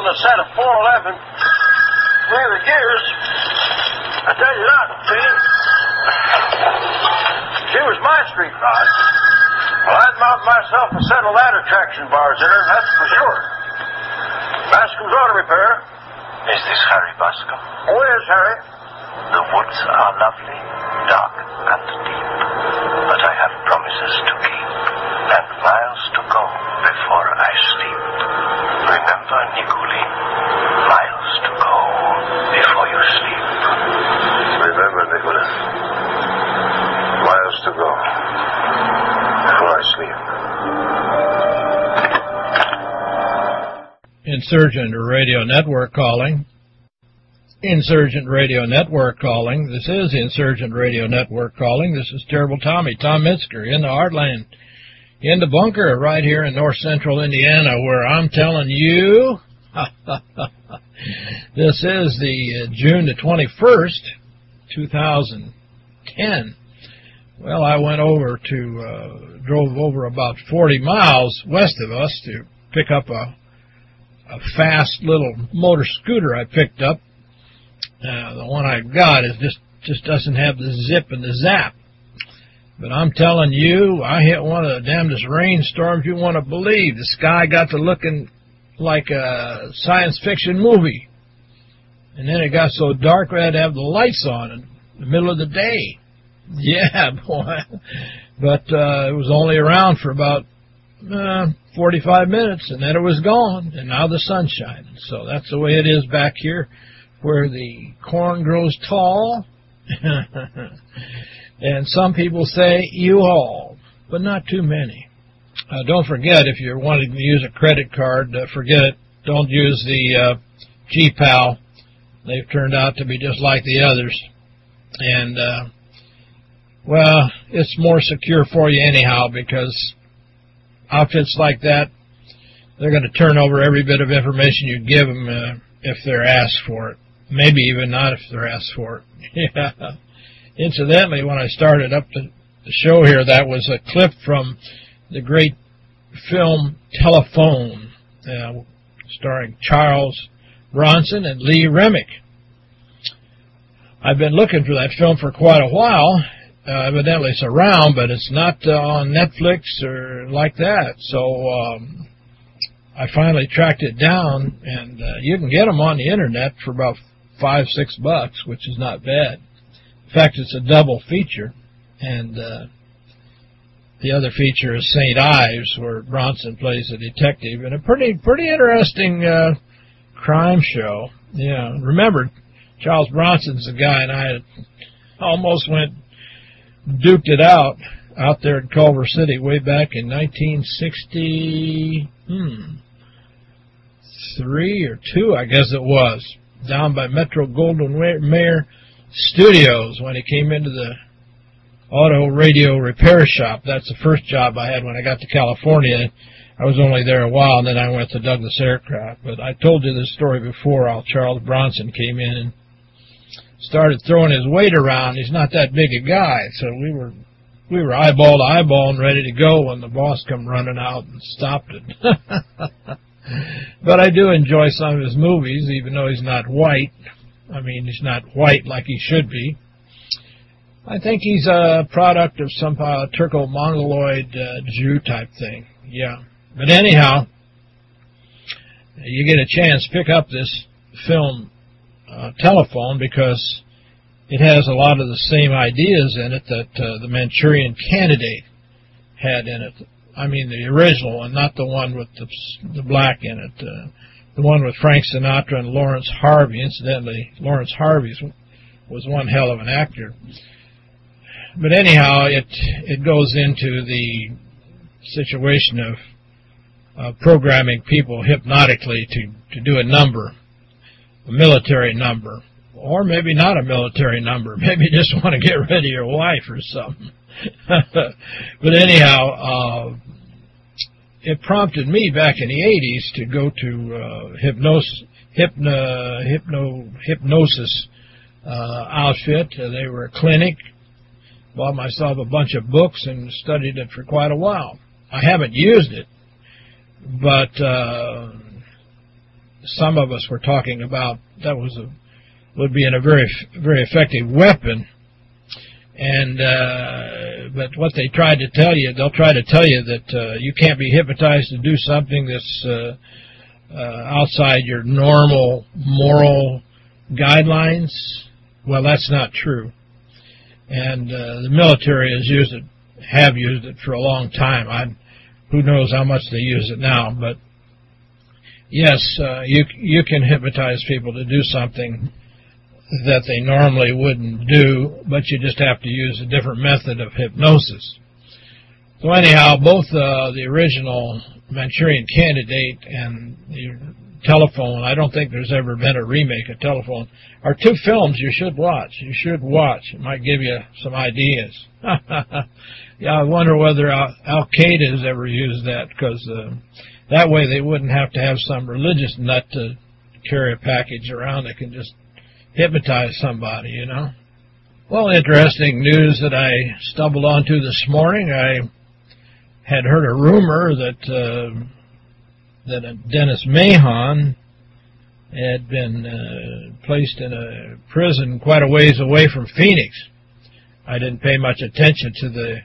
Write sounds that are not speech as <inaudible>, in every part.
building a set of 411 wheeler gears. I tell you that, Gene. She was my street rod. Well, I'd mount myself a set of ladder traction bars in her, that's for sure. Bascom's Auto Repair. Is this Harry Bascom? Oh, yes, Harry. The woods are lovely, dark and deep, but I have promises to keep and miles to go before I sleep. Remember, Nikuli, miles to go before you sleep. Remember, Nicholas. Miles to go before I sleep. Insurgent Radio Network calling. Insurgent Radio Network calling. This is Insurgent Radio Network calling. This is Terrible Tommy, Tom Metzger, in the Heartland, in the bunker right here in north central Indiana, where I'm telling you, <laughs> this is the uh, June the 21st, 2010. Well, I went over to, uh, drove over about 40 miles west of us to pick up a a fast little motor scooter I picked up. Uh, the one I got is just just doesn't have the zip and the zap. But I'm telling you, I hit one of the damnedest rainstorms you want to believe. The sky got to looking like a science fiction movie. And then it got so dark we had to have the lights on in the middle of the day. <laughs> Yeah, boy. But uh, it was only around for about uh, 45 minutes, and then it was gone, and now the sun's shining. So that's the way it is back here, where the corn grows tall. <laughs> and some people say you all, but not too many. Uh, don't forget, if you're wanting to use a credit card, uh, forget it. Don't use the uh, G-Pal. They've turned out to be just like the others. And, uh, well, it's more secure for you anyhow because outfits like that, they're going to turn over every bit of information you give them uh, if they're asked for it. Maybe even not if they're asked for it. <laughs> yeah. Incidentally, when I started up the, show here, that was a clip from the great film Telephone, uh, starring Charles Bronson and Lee Remick. I've been looking for that film for quite a while, uh, evidently it's around, but it's not uh, on Netflix or like that. So um, I finally tracked it down, and uh, you can get them on the internet for about five, six bucks, which is not bad. In fact, it's a double feature, and uh, the other feature is St. Ives, where Bronson plays a detective, and a pretty pretty interesting uh, crime show. Yeah, remember, Charles Bronson's the guy, and I almost went duked it out out there in Culver City way back in 1960, hmm, three or two, I guess it was, down by Metro Goldwyn Mayer Studios when he came into the auto radio repair shop. That's the first job I had when I got to California. I was only there a while, and then I went to Douglas Aircraft. But I told you this story before, how Charles Bronson came in and started throwing his weight around. He's not that big a guy, so we were we were eyeball to eyeball and ready to go when the boss come running out and stopped it. <laughs> but I do enjoy some of his movies, even though he's not white. I mean, he's not white like he should be. I think he's a product of some uh, Turco-Mongoloid uh, Jew type thing. Yeah. But anyhow, you get a chance, pick up this film uh, telephone because it has a lot of the same ideas in it that uh, the Manchurian Candidate had in it. I mean the original one, not the one with the, the black in it. Uh, the one with Frank Sinatra and Laurence Harvey. Incidentally, Laurence Harvey was one hell of an actor. But anyhow, it it goes into the situation of uh, programming people hypnotically to to do a number a military number. Or maybe not a military number. <laughs> Maybe you just want to get rid of your wife or something. <laughs> but anyhow, uh, it prompted me back in the 80s to go to uh, hypnosis, hypno, hypno, hypnosis uh, outfit. Uh, they were a clinic. Bought myself a bunch of books and studied it for quite a while. I haven't used it, but uh, some of us were talking about that was a would be in a very very effective weapon. And uh, but what they tried to tell you, they'll try to tell you that uh, you can't be hypnotized to do something that's uh, uh, outside your normal moral guidelines. Well, that's not true. And uh, the military has used it, have used it for a long time. I, who knows how much they use it now, but yes, uh, you you can hypnotize people to do something that they normally wouldn't do, but you just have to use a different method of hypnosis. So anyhow, both uh, the original Manchurian Candidate and the Telephone, I don't think there's ever been a remake of Telephone, are two films you should watch. You should watch. It might give you some ideas. <laughs> yeah, I wonder whether Al-Qaeda has ever used that, because uh, that way they wouldn't have to have some religious nut to carry a package around They can just hypnotize somebody, you know. Well, interesting news that I stumbled onto this morning. I had heard a rumor that uh, that Dennis Mahon had been uh, placed in a prison quite a ways away from Phoenix. I didn't pay much attention to the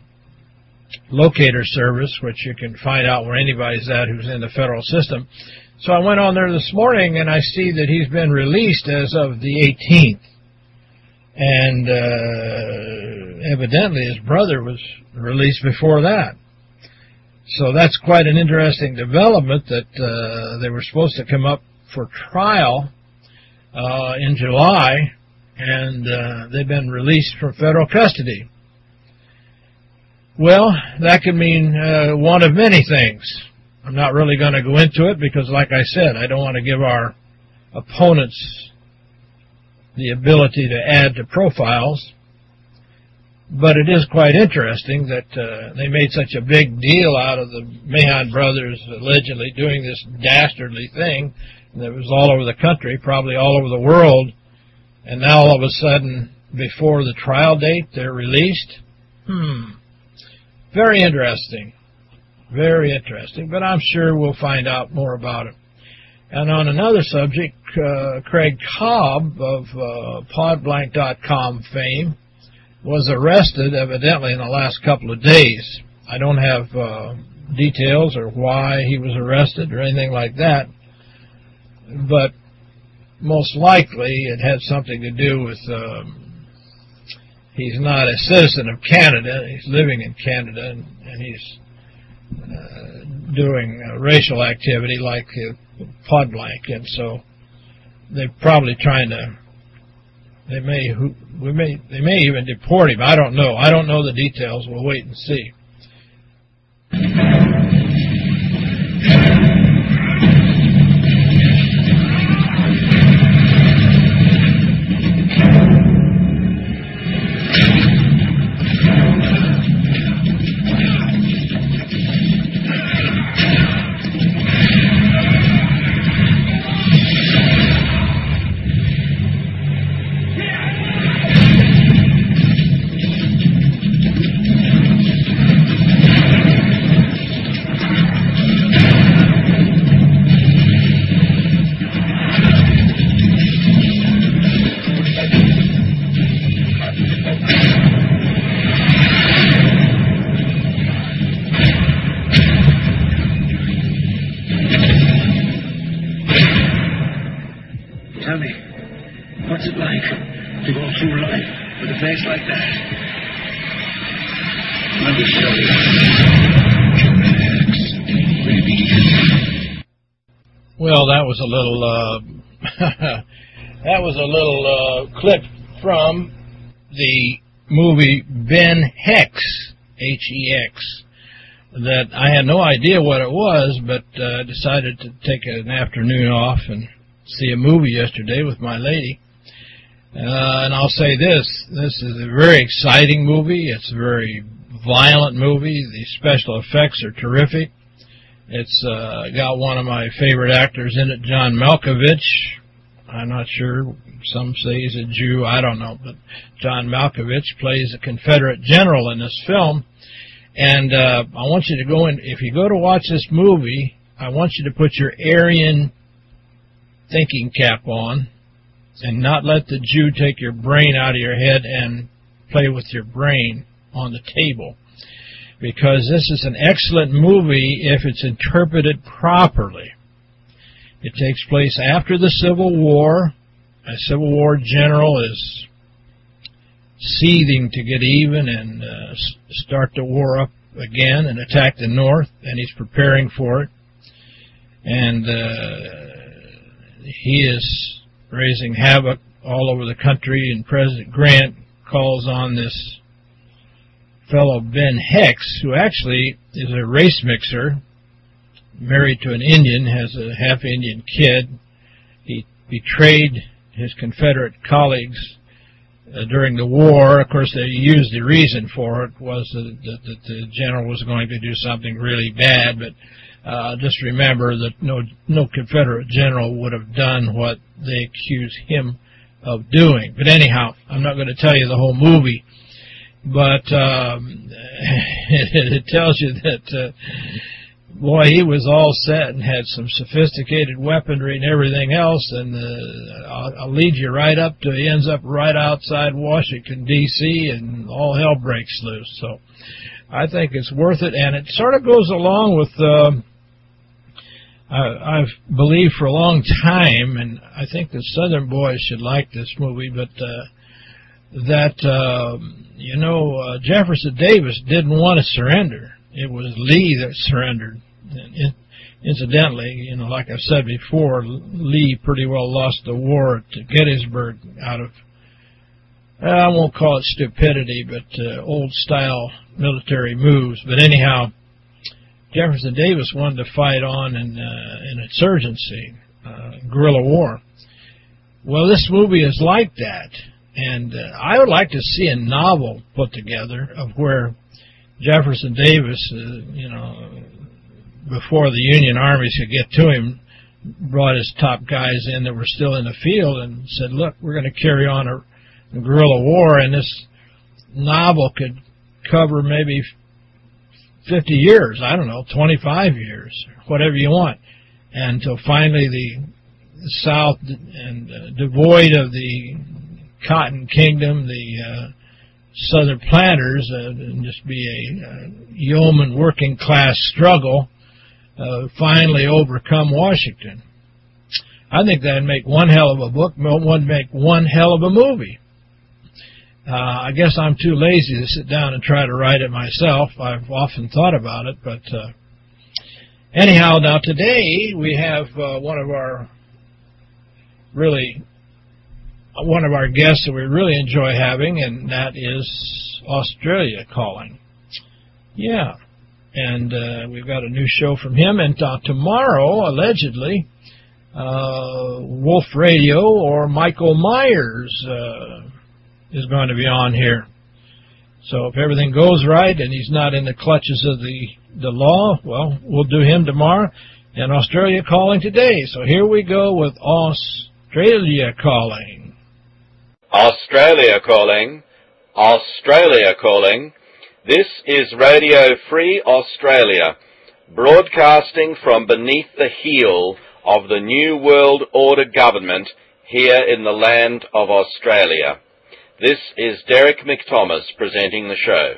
locator service, which you can find out where anybody's at who's in the federal system. So I went on there this morning, and I see that he's been released as of the 18th. And uh, evidently his brother was released before that. So that's quite an interesting development that uh, they were supposed to come up for trial uh, in July, and uh, they've been released from federal custody. Well, that could mean uh, one of many things. I'm not really going to go into it because, like I said, I don't want to give our opponents the ability to add to profiles. But it is quite interesting that uh, they made such a big deal out of the Mahon brothers allegedly doing this dastardly thing that was all over the country, probably all over the world, and now all of a sudden, before the trial date, they're released? Hmm. Very interesting. Very interesting, but I'm sure we'll find out more about it. And on another subject, uh, Craig Cobb of uh, Podblanc.com fame was arrested evidently in the last couple of days. I don't have uh, details or why he was arrested or anything like that, but most likely it had something to do with um, he's not a citizen of Canada. He's living in Canada, and, and he's doing uh, racial activity like uh, Podblanc, and so they're probably trying to they may we may they may even deport him. I don't know. I don't know the details. We'll wait and see. Movie Ben Hex, H-E-X, that I had no idea what it was, but uh, decided to take an afternoon off and see a movie yesterday with my lady. Uh, and I'll say this, this is a very exciting movie. It's a very violent movie. The special effects are terrific. It's uh, got one of my favorite actors in it, John Malkovich. I'm not sure. Some say he's a Jew. I don't know. But John Malkovich plays a Confederate general in this film. And uh, I want you to go in. If you go to watch this movie, I want you to put your Aryan thinking cap on and not let the Jew take your brain out of your head and play with your brain on the table. Because this is an excellent movie if it's interpreted properly. It takes place after the Civil War. A Civil War general is seething to get even and uh, start the war up again and attack the North, and he's preparing for it. And uh, he is raising havoc all over the country, and President Grant calls on this fellow Ben Hex, who actually is a race mixer, married to an Indian, has a half-Indian kid. He betrayed his Confederate colleagues uh, during the war. Of course, they used the reason for it was that, that, that the general was going to do something really bad, but uh, just remember that no no Confederate general would have done what they accuse him of doing. But anyhow, I'm not going to tell you the whole movie, but um, <laughs> it, it tells you that. Uh, boy, he was all set and had some sophisticated weaponry and everything else, and uh, I'll, I'll lead you right up to he ends up right outside Washington D.C. and all hell breaks loose. So, I think it's worth it, and it sort of goes along with. Uh, I, I've believed for a long time, and I think the Southern boys should like this movie, but uh, that uh, you know uh, Jefferson Davis didn't want to surrender. It was Lee that surrendered. Incidentally, you know, like I've said before, Lee pretty well lost the war to Gettysburg out of I won't call it stupidity, but uh, old-style military moves. But anyhow, Jefferson Davis wanted to fight on in, uh, an insurgency, uh, guerrilla war. Well, this movie is like that, and uh, I would like to see a novel put together of where Jefferson Davis, uh, you know, before the Union armies could get to him, brought his top guys in that were still in the field and said, look, we're going to carry on a, a guerrilla war, and this novel could cover maybe 50 years, I don't know, 25 years, whatever you want, and until finally the, South, and uh, devoid of the Cotton Kingdom, the uh, Southern planters, uh, and just be a uh, yeoman working class struggle, uh, finally overcome Washington. I think that'd make one hell of a book, one make one hell of a movie. Uh, I guess I'm too lazy to sit down and try to write it myself. I've often thought about it, but uh, anyhow, now today we have uh, one of our really one of our guests that we really enjoy having, and that is Australia calling. Yeah, and uh, we've got a new show from him, and uh, tomorrow, allegedly, uh, Wolf Radio or Michael Myers uh, is going to be on here. So if everything goes right and he's not in the clutches of the, the law, well, we'll do him tomorrow. And Australia calling today. So here we go with Australia calling. Australia calling. Australia calling. This is Radio Free Australia, broadcasting from beneath the heel of the New World Order government here in the land of Australia. This is Derek McThomas presenting the show.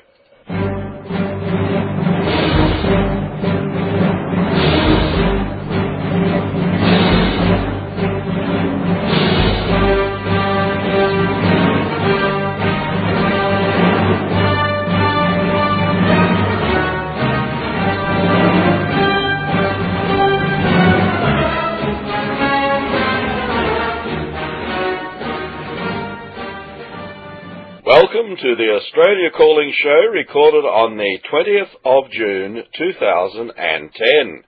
To the Australia Calling Show recorded on the 20th of June 2010.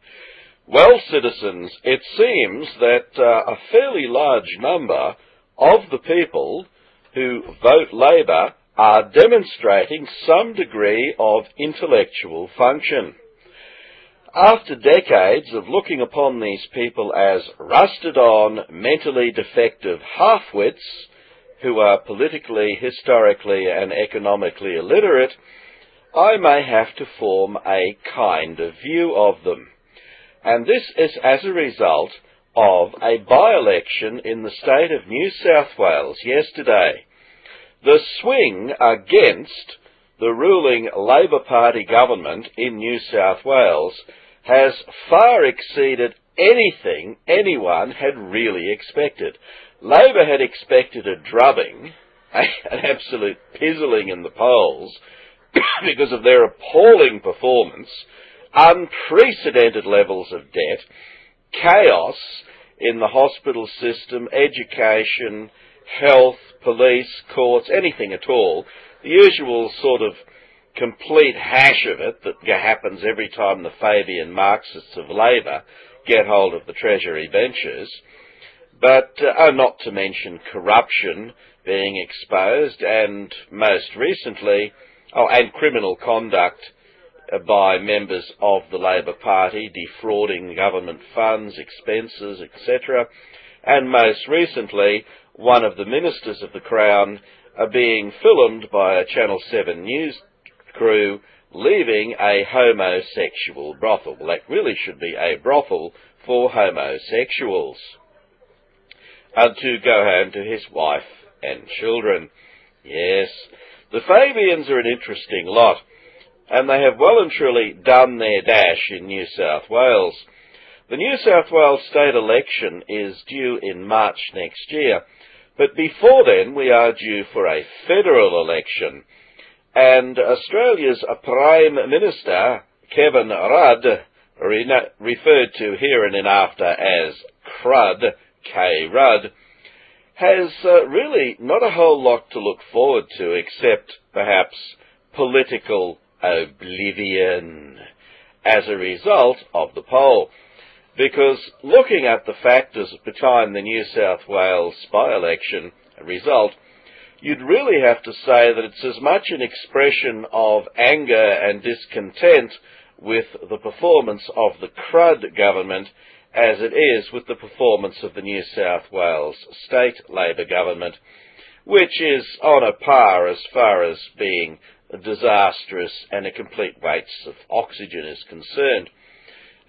Well, citizens, it seems that uh, a fairly large number of the people who vote Labor are demonstrating some degree of intellectual function. After decades of looking upon these people as rusted on, mentally defective half-wits, who are politically, historically, and economically illiterate, I may have to form a kind of view of them. And this is as a result of a by-election in the state of New South Wales yesterday. The swing against the ruling Labor Party government in New South Wales has far exceeded anything anyone had really expected. Labor had expected a drubbing, <laughs> an absolute pizzling in the polls, <coughs> because of their appalling performance, unprecedented levels of debt, chaos in the hospital system, education, health, police, courts, anything at all. The usual sort of complete hash of it that happens every time the Fabian Marxists of Labour get hold of the Treasury benches. But, uh, not to mention corruption being exposed and most recently, oh, and criminal conduct by members of the Labor Party defrauding government funds, expenses, etc. And most recently, one of the ministers of the Crown are being filmed by a Channel 7 news crew leaving a homosexual brothel. Well, that really should be a brothel for homosexuals. And to go home to his wife and children. Yes, the Fabians are an interesting lot and they have well and truly done their dash in New South Wales. The New South Wales state election is due in March next year, but before then we are due for a federal election, and Australia's Prime Minister, Kevin Rudd, referred to here and in after as Crud, K. Rudd, has uh, really not a whole lot to look forward to except perhaps political oblivion as a result of the poll. Because looking at the factors behind the New South Wales by-election result, you'd really have to say that it's as much an expression of anger and discontent with the performance of the Crud government as it is with the performance of the New South Wales state Labor government, which is on a par as far as being disastrous and a complete waste of oxygen is concerned.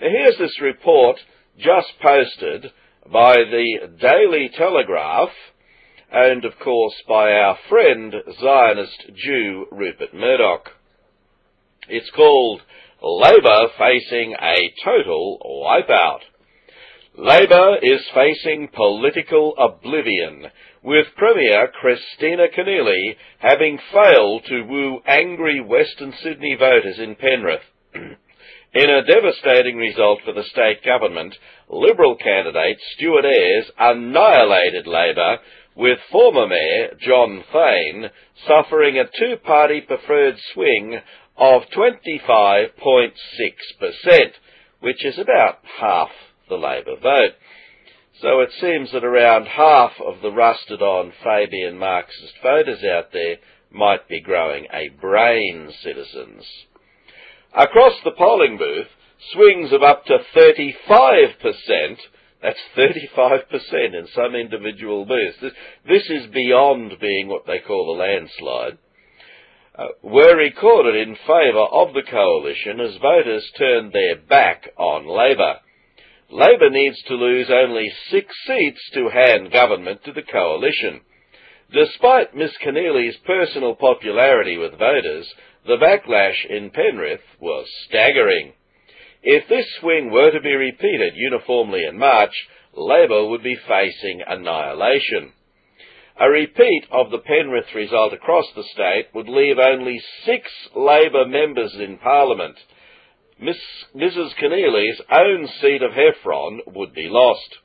Now here's this report just posted by the Daily Telegraph and of course by our friend Zionist Jew Rupert Murdoch. It's called Labour Facing a Total Wipeout. Labour is facing political oblivion with Premier Kristina Keneally having failed to woo angry Western Sydney voters in Penrith. <clears throat> in a devastating result for the state government, Liberal candidate Stuart Ayres annihilated Labor, with former Mayor John Thain suffering a two-party preferred swing of 25.6%, which is about half the Labor vote. So it seems that around half of the rusted on Fabian Marxist voters out there might be growing a brain, citizens. Across the polling booth, swings of up to 35%, that's 35% in some individual booths. This, this is beyond being what they call a landslide. Uh, were recorded in favour of the coalition as voters turned their back on Labor. Labor needs to lose only six seats to hand government to the coalition. Despite Miss Keneally's personal popularity with voters, the backlash in Penrith was staggering. If this swing were to be repeated uniformly in March, Labor would be facing annihilation. A repeat of the Penrith result across the state would leave only six Labor members in Parliament, Miss, Mrs. Keneally's own seat of Heffron would be lost.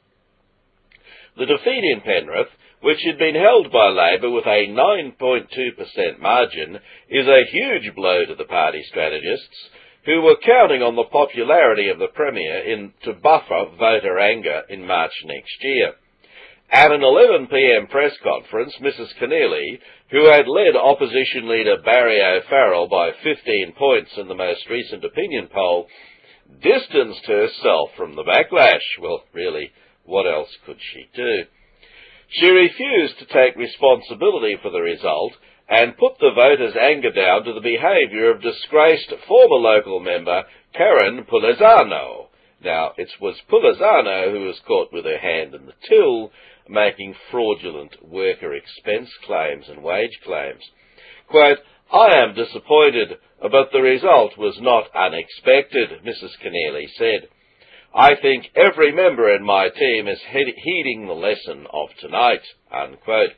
The defeat in Penrith, which had been held by Labor with a 9.2% margin, is a huge blow to the party strategists, who were counting on the popularity of the Premier in, to buffer voter anger in March next year. At an 11pm press conference, Mrs. Keneally, who had led opposition leader Barry O'Farrell by 15 points in the most recent opinion poll, distanced herself from the backlash. Well, really, what else could she do? She refused to take responsibility for the result and put the voters' anger down to the behaviour of disgraced former local member Karyn Paluzzano, Now, it was Paluzzano who was caught with her hand in the till, making fraudulent worker expense claims and wage claims. Quote, I am disappointed, but the result was not unexpected, Mrs. Keneally said. I think every member in my team is heeding the lesson of tonight, unquote.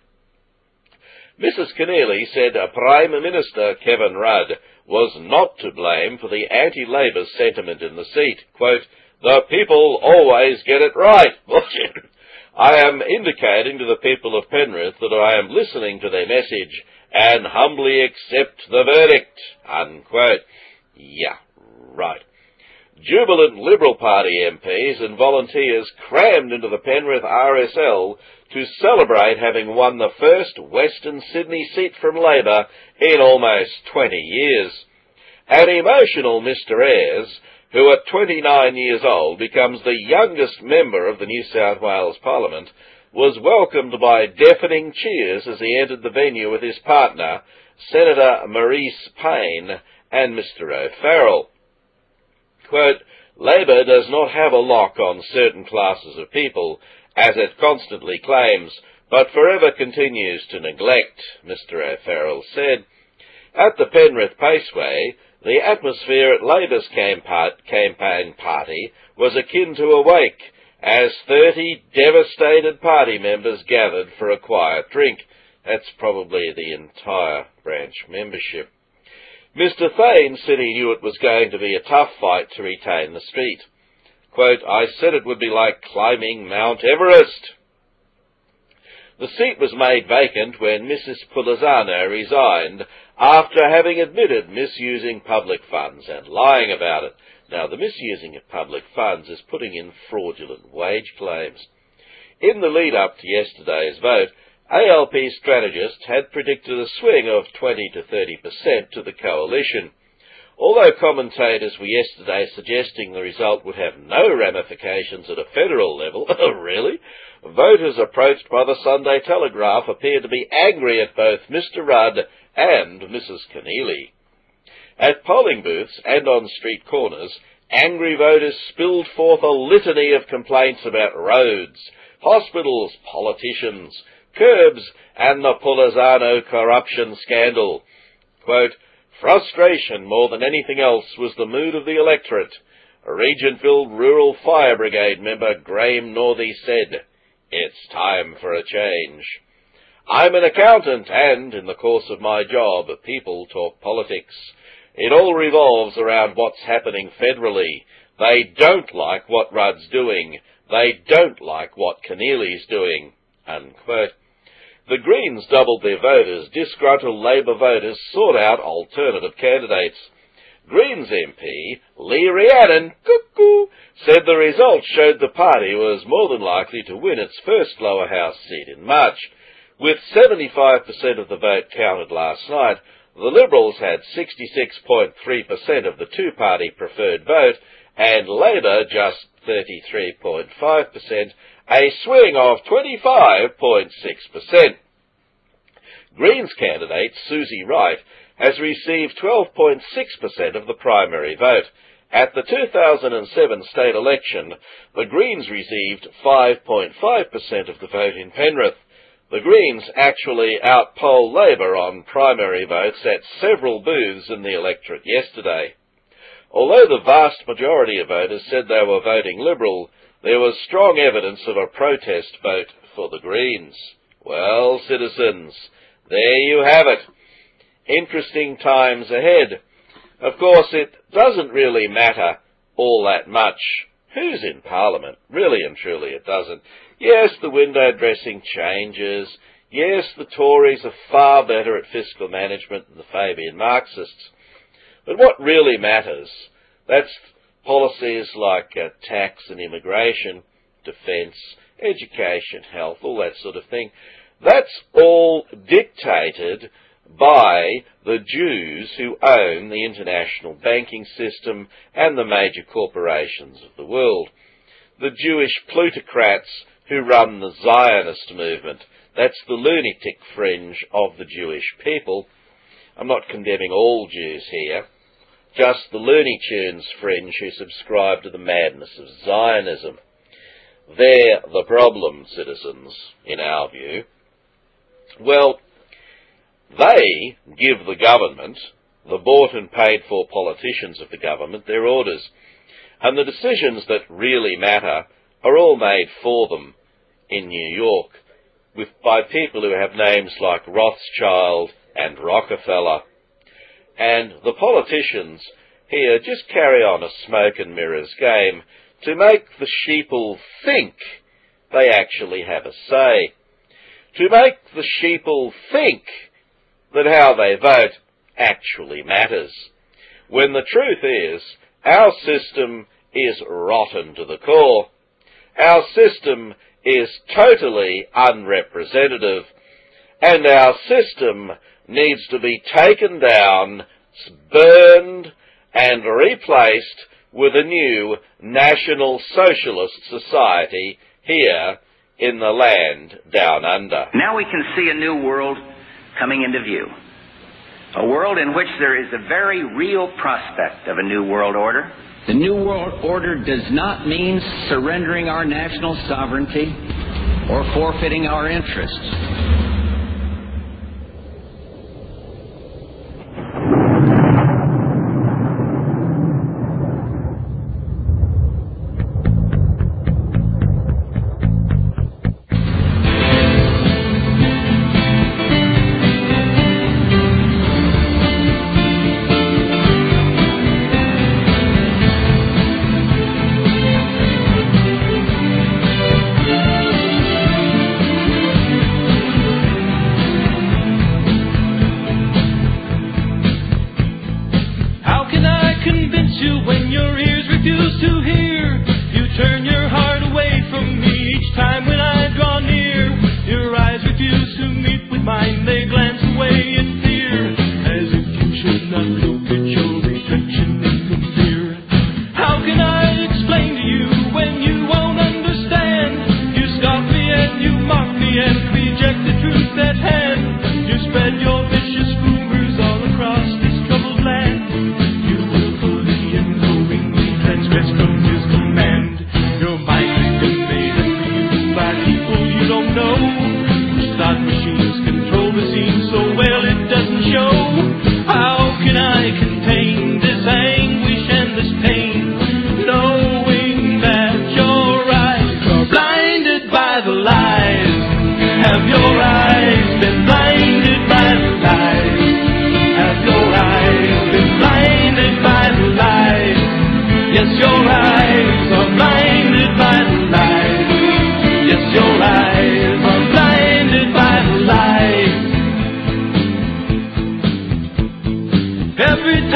Mrs. Keneally said a Prime Minister Kevin Rudd was not to blame for the anti-Labour sentiment in the seat. Quote, the people always get it right. <laughs> I am indicating to the people of Penrith that I am listening to their message and humbly accept the verdict. Unquote. Yeah, right. Jubilant Liberal Party MPs and volunteers crammed into the Penrith RSL to celebrate having won the first Western Sydney seat from Labor in almost 20 years. An emotional Mr Ayres, who at 29 years old becomes the youngest member of the New South Wales Parliament, was welcomed by deafening cheers as he entered the venue with his partner, Senator Marise Payne and Mr O'Farrell. Quote, Labor does not have a lock on certain classes of people, as it constantly claims, but forever continues to neglect, Mr O'Farrell said. At the Penrith Paceway, the atmosphere at Labor's campaign party was akin to a wake, as 30 devastated party members gathered for a quiet drink. That's probably the entire branch membership. Mr. Thain said he knew it was going to be a tough fight to retain the seat. Quote, I said it would be like climbing Mount Everest. The seat was made vacant when Mrs. Paluzzano resigned after having admitted misusing public funds and lying about it. Now, the misusing of public funds is putting in fraudulent wage claims. In the lead up to yesterday's vote, ALP strategists had predicted a swing of 20 to 30% to the coalition. Although commentators were yesterday suggesting the result would have no ramifications at a federal level, <laughs> really? Voters approached by the Sunday Telegraph appeared to be angry at both Mr Rudd and Mrs Keneally. At polling booths and on street corners, angry voters spilled forth a litany of complaints about roads, hospitals, politicians, curbs, and the Paluzzano corruption scandal. Quote, Frustration more than anything else was the mood of the electorate. A Regentville Rural Fire Brigade member Graham Northey said, It's time for a change. I'm an accountant and, in the course of my job, people talk politics. It all revolves around what's happening federally. They don't like what Rudd's doing. They don't like what Keneally's doing. Unquote. The Greens doubled their voters. Disgruntled Labor voters sought out alternative candidates. Greens MP Lee Rhiannon, cuckoo, said the results showed the party was more than likely to win its first lower house seat in March. With 75% of the vote counted last night, the Liberals had 66.3% of the two-party preferred vote, and Labor just 33.5%, a swing of 25.6%. Greens candidate Susie Wright has received 12.6% of the primary vote. At the 2007 state election, the Greens received 5.5% of the vote in Penrith. The Greens actually outpolled Labor on primary votes at several booths in the electorate yesterday. Although the vast majority of voters said they were voting Liberal, there was strong evidence of a protest vote for the Greens. Well, citizens, there you have it. Interesting times ahead. Of course, it doesn't really matter all that much who's in Parliament. Really and truly it doesn't. Yes, the window dressing changes. Yes, the Tories are far better at fiscal management than the Fabian Marxists. But what really matters, that's policies like uh, tax and immigration, defence, education, health, all that sort of thing. That's all dictated by the Jews who own the international banking system and the major corporations of the world. The Jewish plutocrats who run the Zionist movement. That's the lunatic fringe of the Jewish people. I'm not condemning all Jews here. Just the Looney Tunes fringe who subscribe to the madness of Zionism. They're the problem, citizens, in our view. Well, they give the government, the bought and paid for politicians of the government, their orders. And the decisions that really matter are all made for them in New York with, by people who have names like Rothschild and Rockefeller. And the politicians here just carry on a smoke and mirrors game to make the sheeple think they actually have a say. To make the sheeple think that how they vote actually matters. When the truth is, our system is rotten to the core. Our system is totally unrepresentative and our system needs to be taken down, burned and replaced with a new National Socialist Society here in the land down under. Now we can see a new world coming into view. A world in which there is a very real prospect of a new world order. The New World Order does not mean surrendering our national sovereignty or forfeiting our interests.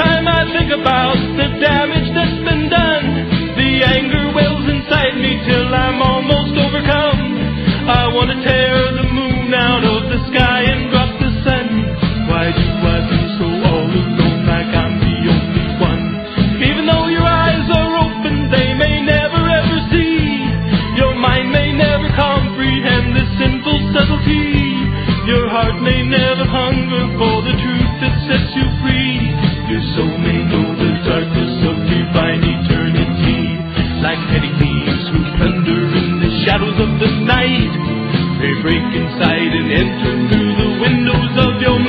Contain this anguish and this pain, knowing that you're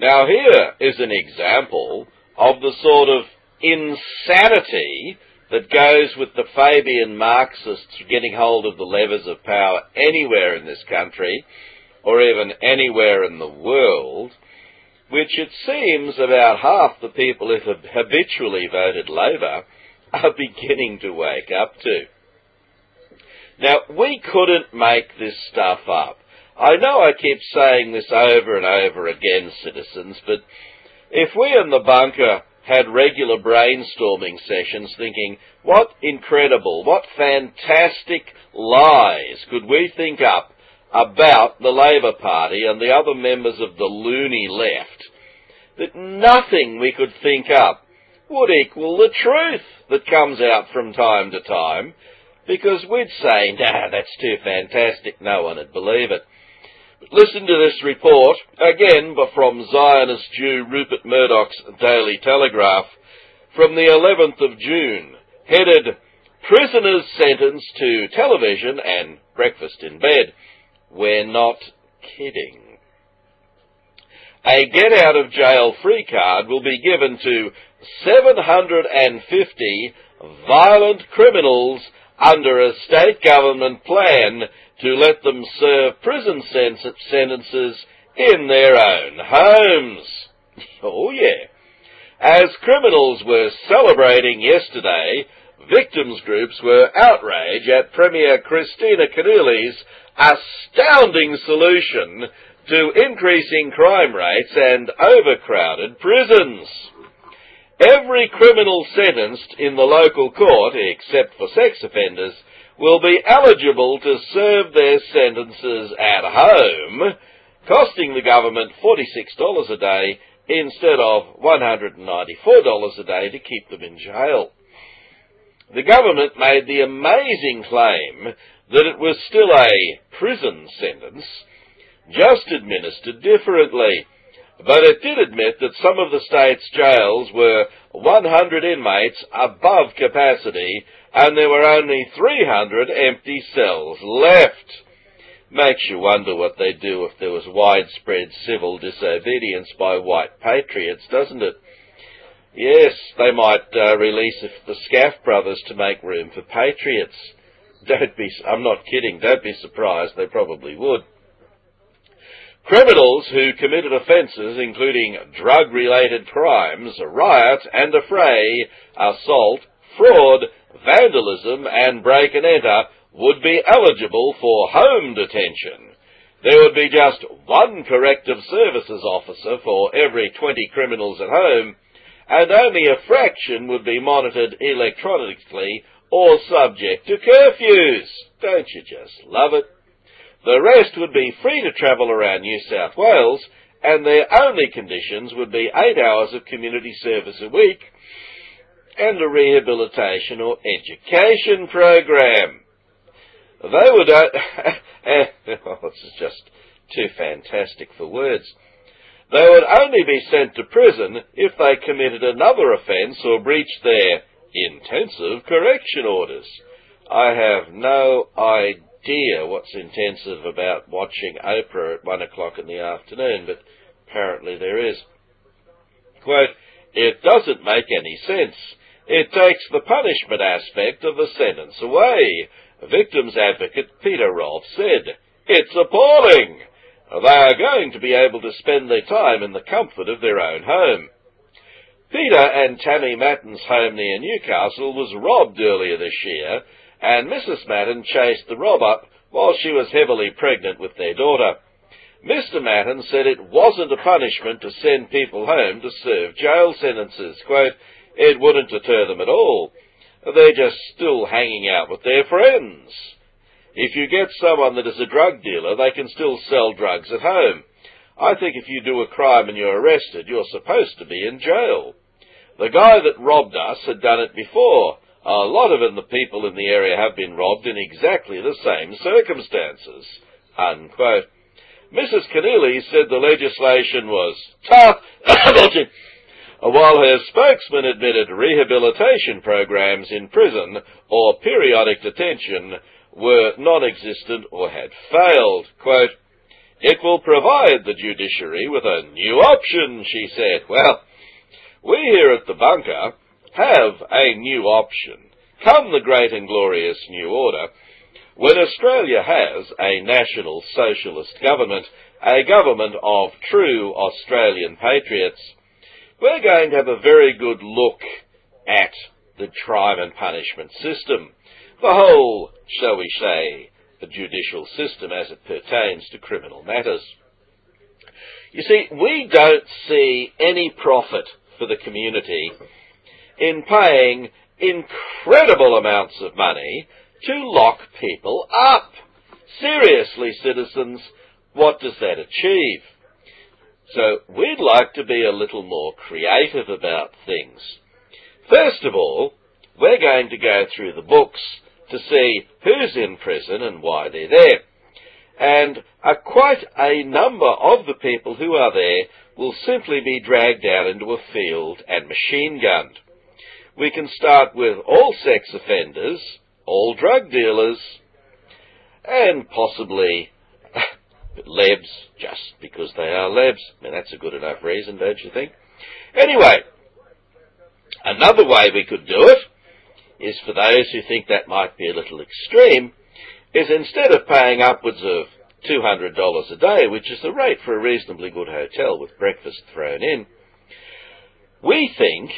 Now here is an example of the sort of insanity that goes with the Fabian Marxists getting hold of the levers of power anywhere in this country, or even anywhere in the world, which it seems about half the people who habitually voted Labor are <laughs> beginning to wake up to. Now, we couldn't make this stuff up. I know I keep saying this over and over again, citizens, but if we in the bunker had regular brainstorming sessions thinking, what incredible, what fantastic lies could we think up about the Labour Party and the other members of the loony left, that nothing we could think up would equal the truth that comes out from time to time, because we'd say, nah, that's too fantastic, no one would believe it. Listen to this report, again but from Zionist Jew Rupert Murdoch's Daily Telegraph, from the 11th of June, headed Prisoners Sentenced to Television and Breakfast in Bed. We're not kidding. A get out of jail free card will be given to 750 violent criminals under a state government plan to let them serve prison sentences in their own homes. <laughs> Oh yeah. As criminals were celebrating yesterday, victims groups were outraged at Premier Kristina Keneally's astounding solution to increasing crime rates and overcrowded prisons. Every criminal sentenced in the local court, except for sex offenders, will be eligible to serve their sentences at home, costing the government $46 a day instead of $194 a day to keep them in jail. The government made the amazing claim that it was still a prison sentence, just administered differently. But it did admit that some of the state's jails were 100 inmates above capacity and there were only 300 empty cells left. Makes you wonder what they'd do if there was widespread civil disobedience by white patriots, doesn't it? Yes, they might uh, release the Skaf brothers to make room for patriots. Don't be, I'm not kidding, don't be surprised, they probably would. Criminals who committed offences including drug-related crimes, riot and affray, assault, fraud, vandalism and break and enter would be eligible for home detention. There would be just one corrective services officer for every 20 criminals at home, and only a fraction would be monitored electronically or subject to curfews. Don't you just love it? The rest would be free to travel around New South Wales, and their only conditions would be eight hours of community service a week and a rehabilitation or education program. They would, uh, <laughs> oh, this is just too fantastic for words. They would only be sent to prison if they committed another offence or breached their intensive correction orders. I have no idea what's intensive about watching Oprah at one o'clock in the afternoon, but apparently there is. Quote, it doesn't make any sense. It takes the punishment aspect of the sentence away. Victims advocate Peter Rolfe said, It's appalling. They are going to be able to spend their time in the comfort of their own home. Peter and Tammy Matten's home near Newcastle was robbed earlier this year, and Mrs. Madden chased the rob up while she was heavily pregnant with their daughter. Mr. Madden said it wasn't a punishment to send people home to serve jail sentences. Quote, it wouldn't deter them at all. They're just still hanging out with their friends. If you get someone that is a drug dealer, they can still sell drugs at home. I think if you do a crime and you're arrested, you're supposed to be in jail. The guy that robbed us had done it before. A lot of the people in the area have been robbed in exactly the same circumstances. Unquote. Mrs. Keneally said the legislation was tough, <coughs> while her spokesman admitted rehabilitation programs in prison or periodic detention were non-existent or had failed. Quote, It will provide the judiciary with a new option, she said. Well, we here at the bunker have a new option. Come the great and glorious new order, when Australia has a national socialist government, a government of true Australian patriots, we're going to have a very good look at the crime and punishment system. The whole, shall we say, the judicial system as it pertains to criminal matters. You see, we don't see any profit for the community in paying incredible amounts of money to lock people up. Seriously, citizens, what does that achieve? So we'd like to be a little more creative about things. First of all, we're going to go through the books to see who's in prison and why they're there. And uh, quite a number of the people who are there will simply be dragged out into a field and machine gunned. We can start with all sex offenders, all drug dealers, and possibly <laughs> lebs, just because they are lebs. I mean, that's a good enough reason, don't you think? Anyway, another way we could do it is for those who think that might be a little extreme, is instead of paying upwards of $200 a day, which is the rate for a reasonably good hotel with breakfast thrown in, we think,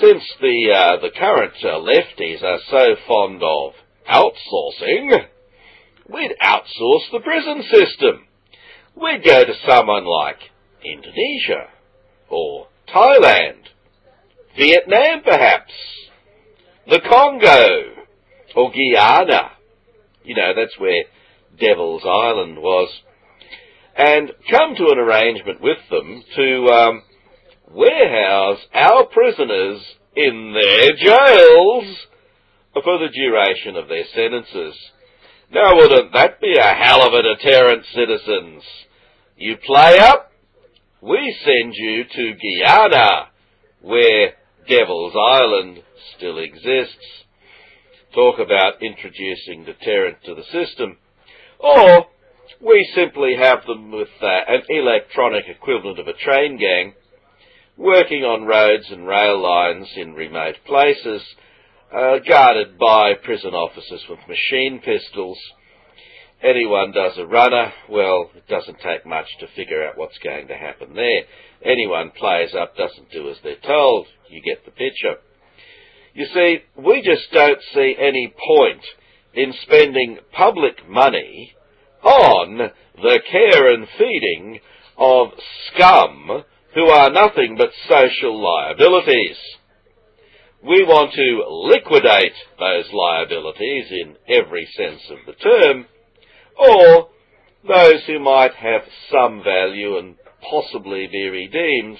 since the, uh, the current uh, lefties are so fond of outsourcing, we'd outsource the prison system. We'd go to someone like Indonesia, or Thailand, Vietnam perhaps, the Congo, or Guyana. You know, that's where Devil's Island was. And come to an arrangement with them to um, warehouse our prisoners in their jails for the duration of their sentences. Now wouldn't that be a hell of a deterrent, citizens? You play up, we send you to Guyana, where Devil's Island still exists. Talk about introducing deterrent to the system. Or we simply have them with uh, an electronic equivalent of a train gang working on roads and rail lines in remote places, uh, guarded by prison officers with machine pistols. Anyone does a runner, well, it doesn't take much to figure out what's going to happen there. Anyone plays up, doesn't do as they're told, you get the picture. You see, we just don't see any point in spending public money on the care and feeding of scum who are nothing but social liabilities. We want to liquidate those liabilities in every sense of the term, or those who might have some value and possibly be redeemed,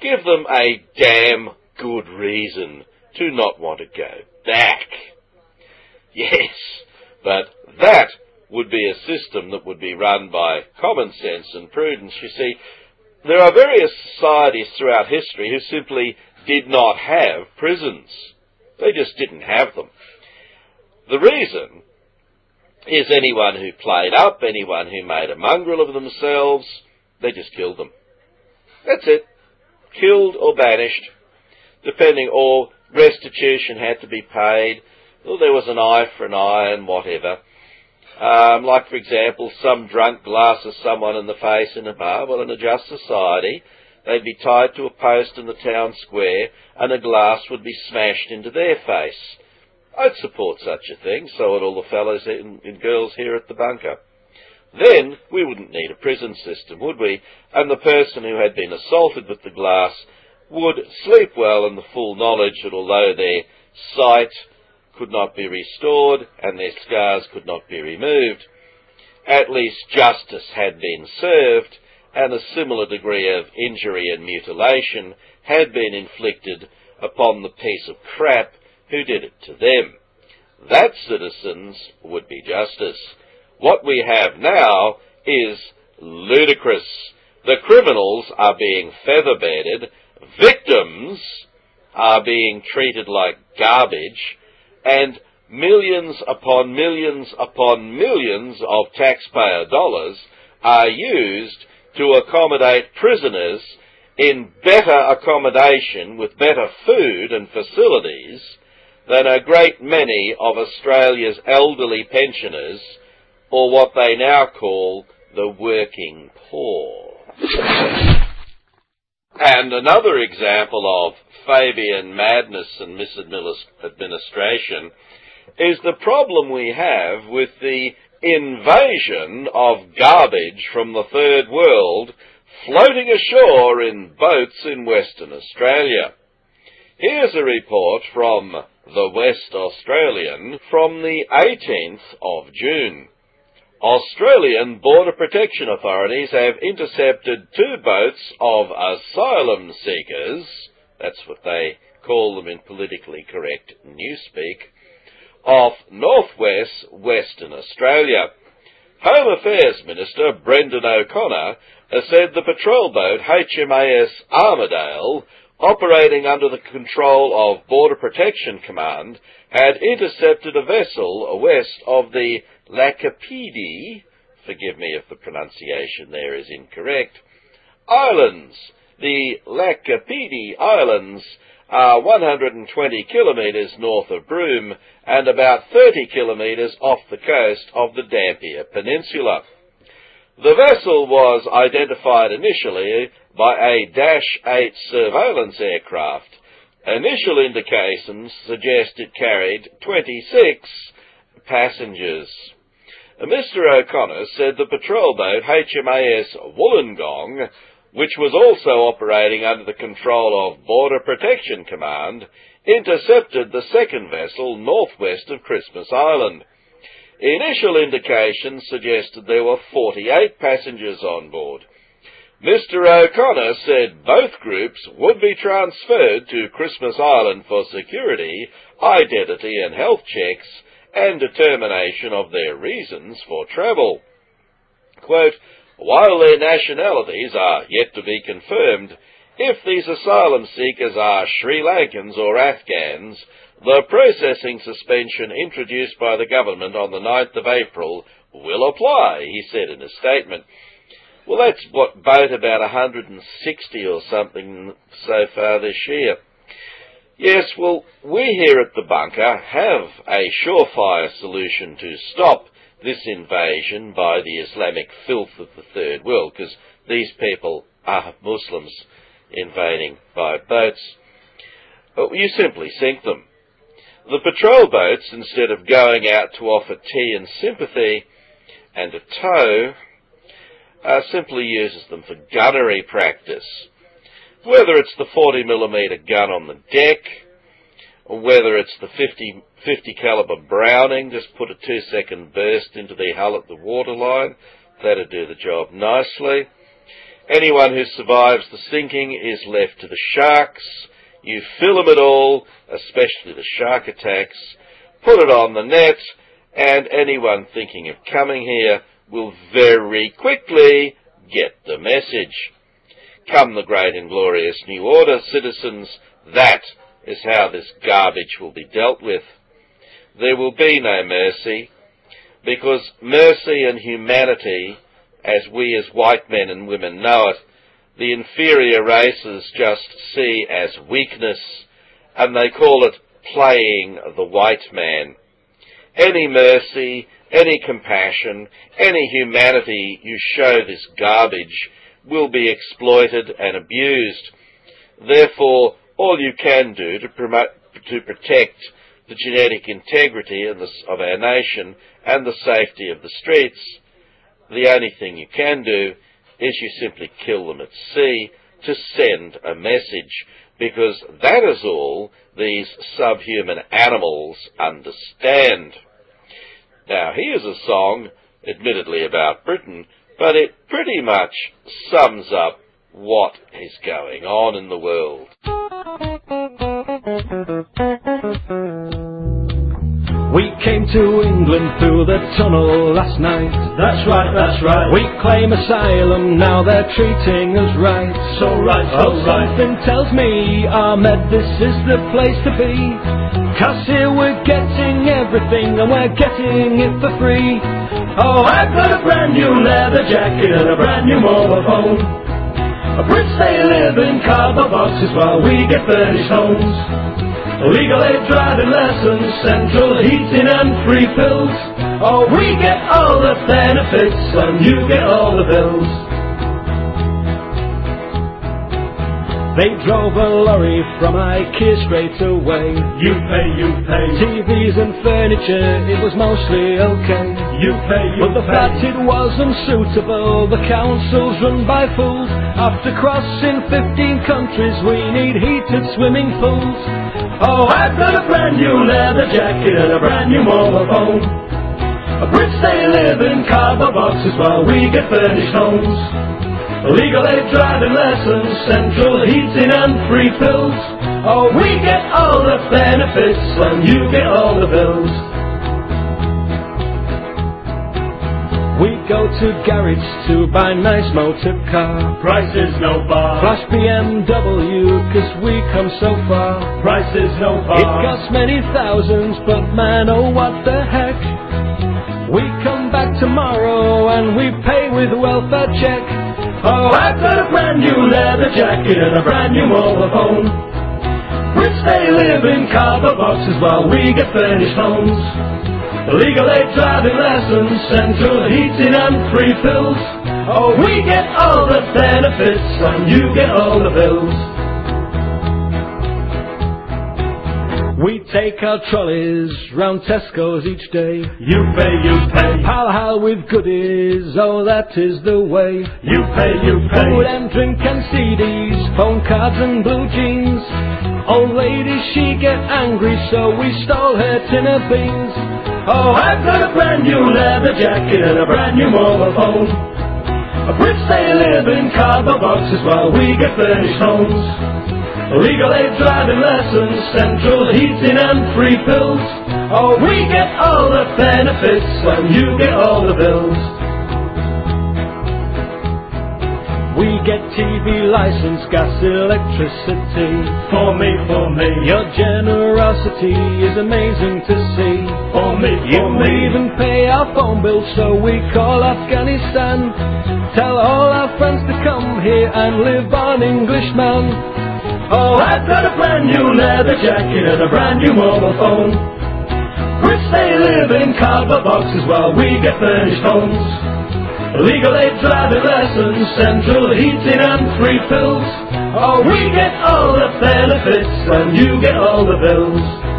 give them a damn good reason to not want to go back. Yes, but that would be a system that would be run by common sense and prudence. You see, there are various societies throughout history who simply did not have prisons. They just didn't have them. The reason is anyone who played up, anyone who made a mongrel of themselves, they just killed them. That's it. Killed or banished, depending, or restitution had to be paid, or there was an eye for an eye and whatever. Um, like, for example, some drunk glasses someone in the face in a bar. Well, in a just society, they'd be tied to a post in the town square and a glass would be smashed into their face. I'd support such a thing, so would all the fellows and girls here at the bunker. Then we wouldn't need a prison system, would we? And the person who had been assaulted with the glass would sleep well in the full knowledge that although their sight could not be restored and their scars could not be removed, at least justice had been served and a similar degree of injury and mutilation had been inflicted upon the piece of crap who did it to them. That, citizens, would be justice. What we have now is ludicrous. The criminals are being feather-bedded, victims are being treated like garbage, and millions upon millions upon millions of taxpayer dollars are used to accommodate prisoners in better accommodation with better food and facilities than a great many of Australia's elderly pensioners, or what they now call the working poor. And another example of Fabian madness and misadministration is the problem we have with the invasion of garbage from the third world floating ashore in boats in Western Australia. Here's a report from the West Australian from the 18th of June. Australian Border Protection Authorities have intercepted two boats of asylum seekers, that's what they call them in politically correct newspeak, off northwest Western Australia. Home Affairs Minister Brendan O'Connor has said the patrol boat HMAS Armadale, operating under the control of Border Protection Command, had intercepted a vessel west of the Lakapidi, forgive me if the pronunciation there is incorrect, islands. The Lakapidi Islands are 120 kilometres north of Broome and about 30 kilometres off the coast of the Dampier Peninsula. The vessel was identified initially by a Dash 8 surveillance aircraft. Initial indications suggest it carried 26 passengers. Uh, Mr O'Connor said the patrol boat HMAS Wollongong which was also operating under the control of Border Protection Command, intercepted the second vessel northwest of Christmas Island. Initial indications suggested there were 48 passengers on board. Mr. O'Connor said both groups would be transferred to Christmas Island for security, identity and health checks, and determination of their reasons for travel. Quote, while their nationalities are yet to be confirmed, if these asylum seekers are Sri Lankans or Afghans, the processing suspension introduced by the government on the 9th of April will apply, he said in a statement. Well, that's what, boat about 160 or something so far this year. Yes, well, we here at the bunker have a surefire solution to stop this invasion by the Islamic filth of the third world, because these people are Muslims invading by boats. You simply sink them. The patrol boats, instead of going out to offer tea and sympathy and a tow, uh, simply uses them for gunnery practice. Whether it's the 40mm gun on the deck, or whether it's the 50, 50 caliber Browning, just put a two second burst into the hull at the waterline. That'll do the job nicely. Anyone who survives the sinking is left to the sharks. You film it all, especially the shark attacks, put it on the net, and anyone thinking of coming here will very quickly get the message. Come the great and glorious new order, citizens, that is how this garbage will be dealt with. There will be no mercy, because mercy and humanity, as we as white men and women know it, the inferior races just see as weakness, and they call it playing the white man. Any mercy, any compassion, any humanity you show this garbage will be exploited and abused. Therefore, all you can do to promote, to protect the genetic integrity of, of our nation and the safety of the streets, the only thing you can do is you simply kill them at sea to send a message, because that is all these subhuman animals understand. Now, here's a song, admittedly about Britain, but it pretty much sums up what is going on in the world. We came to England through the tunnel last night. That's right, that's right. We claim asylum, now they're treating us right. So right, so oh, right. something tells me, Ahmed, this is the place to be. Cause here we're getting everything and we're getting it for free. Oh, I've got a brand new leather jacket and a brand new mobile phone. A Brits they live in cardboard boxes while we get furnished homes. Legal aid driving lessons, central heating and free pills. Oh, we get all the benefits and you get all the bills. They drove a lorry from IKEA straight away. You pay, you pay. TVs and furniture, it was mostly okay. You pay, you But the pay. fact it wasn't suitable, the council's run by fools. After crossing 15 countries, we need heated swimming pools. Oh, I've got a brand new leather jacket and a brand new mobile phone. A Brits they live in cardboard boxes while we get furnished homes. Legal aid driving lessons, central heating and free pills. Oh, we get all the benefits and you get all the bills. We go to garage to buy nice motor car. Price is no bar. Flash BMW, cause we come so far. Price is no bar. It costs many thousands, but man, oh what the heck. We come back tomorrow and we pay with welfare check. Oh, I've got a brand new leather jacket and a brand new mobile phone. Brits they live in cardboard boxes while we get furnished homes. Legal aid driving lessons, central heating and free pills. Oh, we get all the benefits and you get all the bills. We take our trolleys round Tesco's each day. You pay, you pay. Pal Hal with goodies, oh that is the way. You pay, you pay. Food and drink and CDs, phone cards and blue jeans. Old lady, she get angry, so we stole her tin of beans. Oh, I've got a brand new leather jacket and a brand new mobile phone. A Brits they live in cardboard boxes while we get furnished homes. Legal aid driving lessons, central heating and free pills. Oh, we get all the benefits and you get all the bills. We get TV license, gas, electricity. For me, for me, Your generosity is amazing to see. for me, You for me. even pay our phone bill, so we call Afghanistan. Tell all our friends to come here and live on Englishman. Oh, I've got a brand new leather jacket and a brand new mobile phone. Brits they live in cardboard boxes while we get furnished homes. Legal aid driving lessons, central heating and free pills. Oh, we get all the benefits and you get all the bills.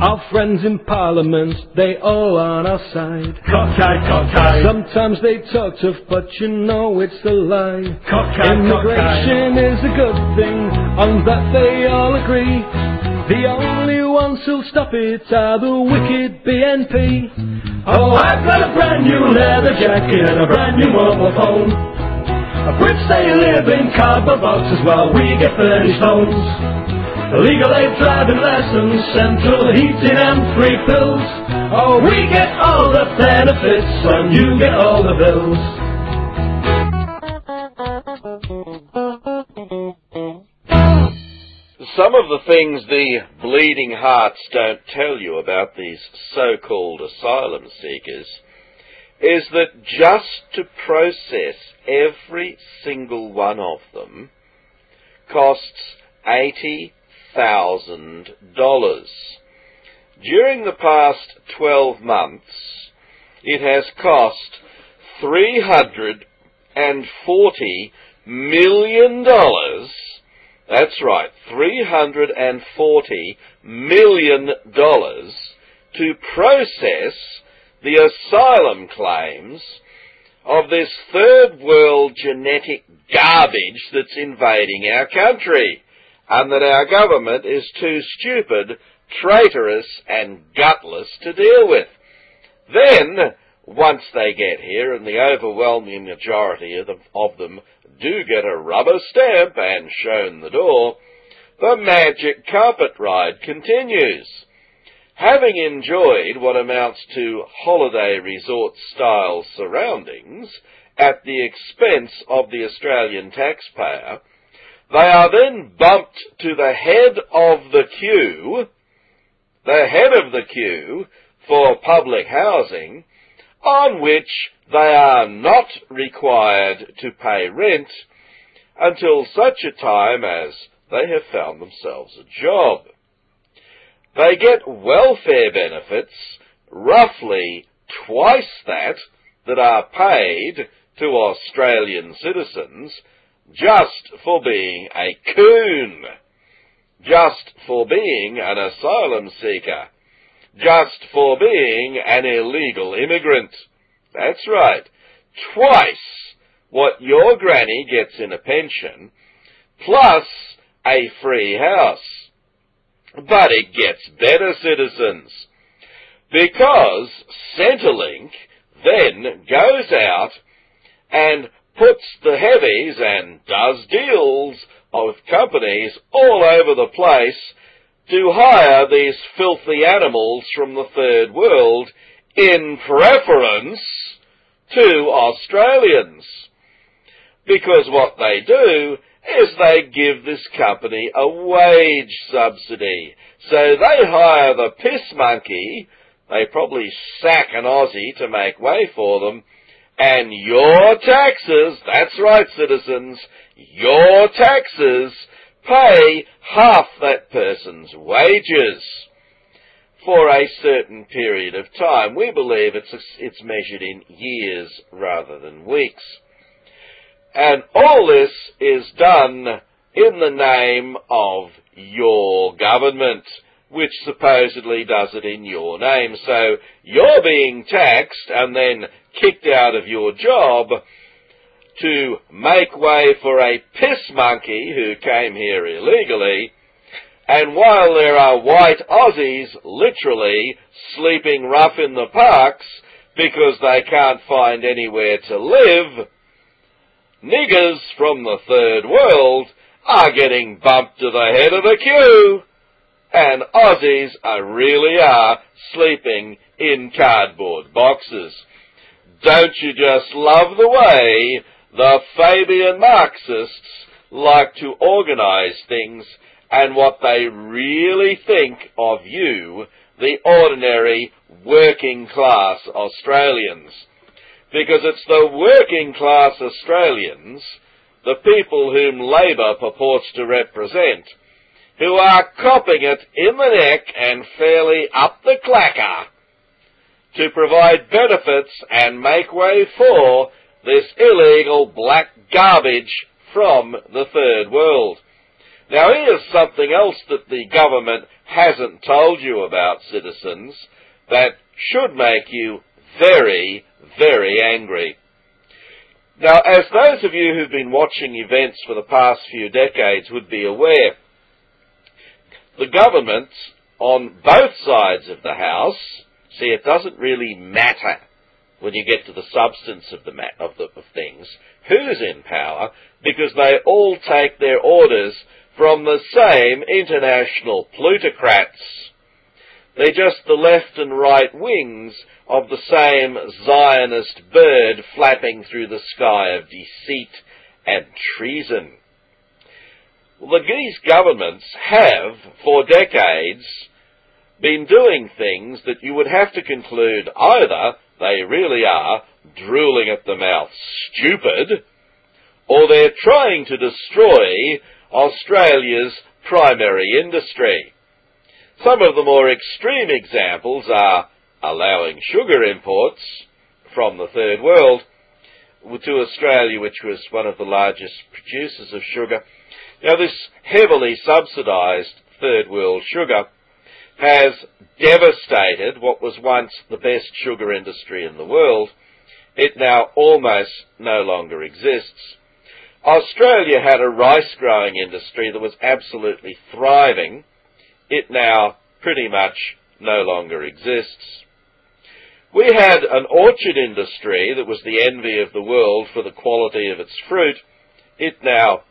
Our friends in Parliament, they all on our side. Cockeye, cockeye. Sometimes they talk tough, but you know it's a lie. Cockeye, Immigration is a good thing, on that they all agree. The only ones who'll stop it are the wicked BNP. Oh, I've got a brand new leather jacket and a brand new mobile phone. A Brits they live in cardboard boxes while we get furnished homes. Legal aid driving lessons, central heating and free pills. Oh, we get all the benefits and you get all the bills. Some of the things the bleeding hearts don't tell you about these so-called asylum seekers is that just to process every single one of them costs eighty thousand dollars. During the past twelve months, it has cost three hundred and forty million dollars. That's right, three hundred and forty million dollars to process the asylum claims of this third world genetic garbage that's invading our country and that our government is too stupid, traitorous and gutless to deal with. Then, once they get here, and the overwhelming majority of them, of them do get a rubber stamp and shown the door, the magic carpet ride continues. Having enjoyed what amounts to holiday resort style surroundings at the expense of the Australian taxpayer, they are then bumped to the head of the queue, the head of the queue for public housing, on which they are not required to pay rent until such a time as they have found themselves a job. They get welfare benefits, roughly twice that, that are paid to Australian citizens just for being a coon, just for being an asylum seeker, just for being an illegal immigrant. That's right. Twice what your granny gets in a pension, plus a free house. But it gets better, citizens, because Centrelink then goes out and puts the heavies and does deals with companies all over the place to hire these filthy animals from the third world in preference to Australians. Because what they do is they give this company a wage subsidy. So they hire the piss monkey, they probably sack an Aussie to make way for them, and your taxes, that's right citizens, your taxes pay half that person's wages for a certain period of time. We believe it's, it's measured in years rather than weeks. And all this is done in the name of your government, which supposedly does it in your name. So you're being taxed and then kicked out of your job to make way for a piss monkey who came here illegally. And while there are white Aussies literally sleeping rough in the parks because they can't find anywhere to live, niggers from the third world are getting bumped to the head of the queue. And Aussies are really are sleeping in cardboard boxes. Don't you just love the way the Fabian Marxists like to organize things and what they really think of you, the ordinary working class Australians? Because it's the working class Australians, the people whom Labor purports to represent, who are copping it in the neck and fairly up the clacker to provide benefits and make way for this illegal black garbage from the third world. Now here's something else that the government hasn't told you about, citizens, that should make you very, very angry. Now, as those of you who've been watching events for the past few decades would be aware, the governments on both sides of the House, see, it doesn't really matter when you get to the substance of the of, the, of things who's in power because they all take their orders from the same international plutocrats. They're just the left and right wings of the same Zionist bird flapping through the sky of deceit and treason. Well, these governments have, for decades, been doing things that you would have to conclude either they really are drooling at the mouth stupid, or they're trying to destroy Australia's primary industry. Some of the more extreme examples are allowing sugar imports from the third world to Australia, which was one of the largest producers of sugar. Now this heavily subsidised third world sugar has devastated what was once the best sugar industry in the world. It now almost no longer exists. Australia had a rice growing industry that was absolutely thriving. It now pretty much no longer exists. We had an orchard industry that was the envy of the world for the quality of its fruit. It now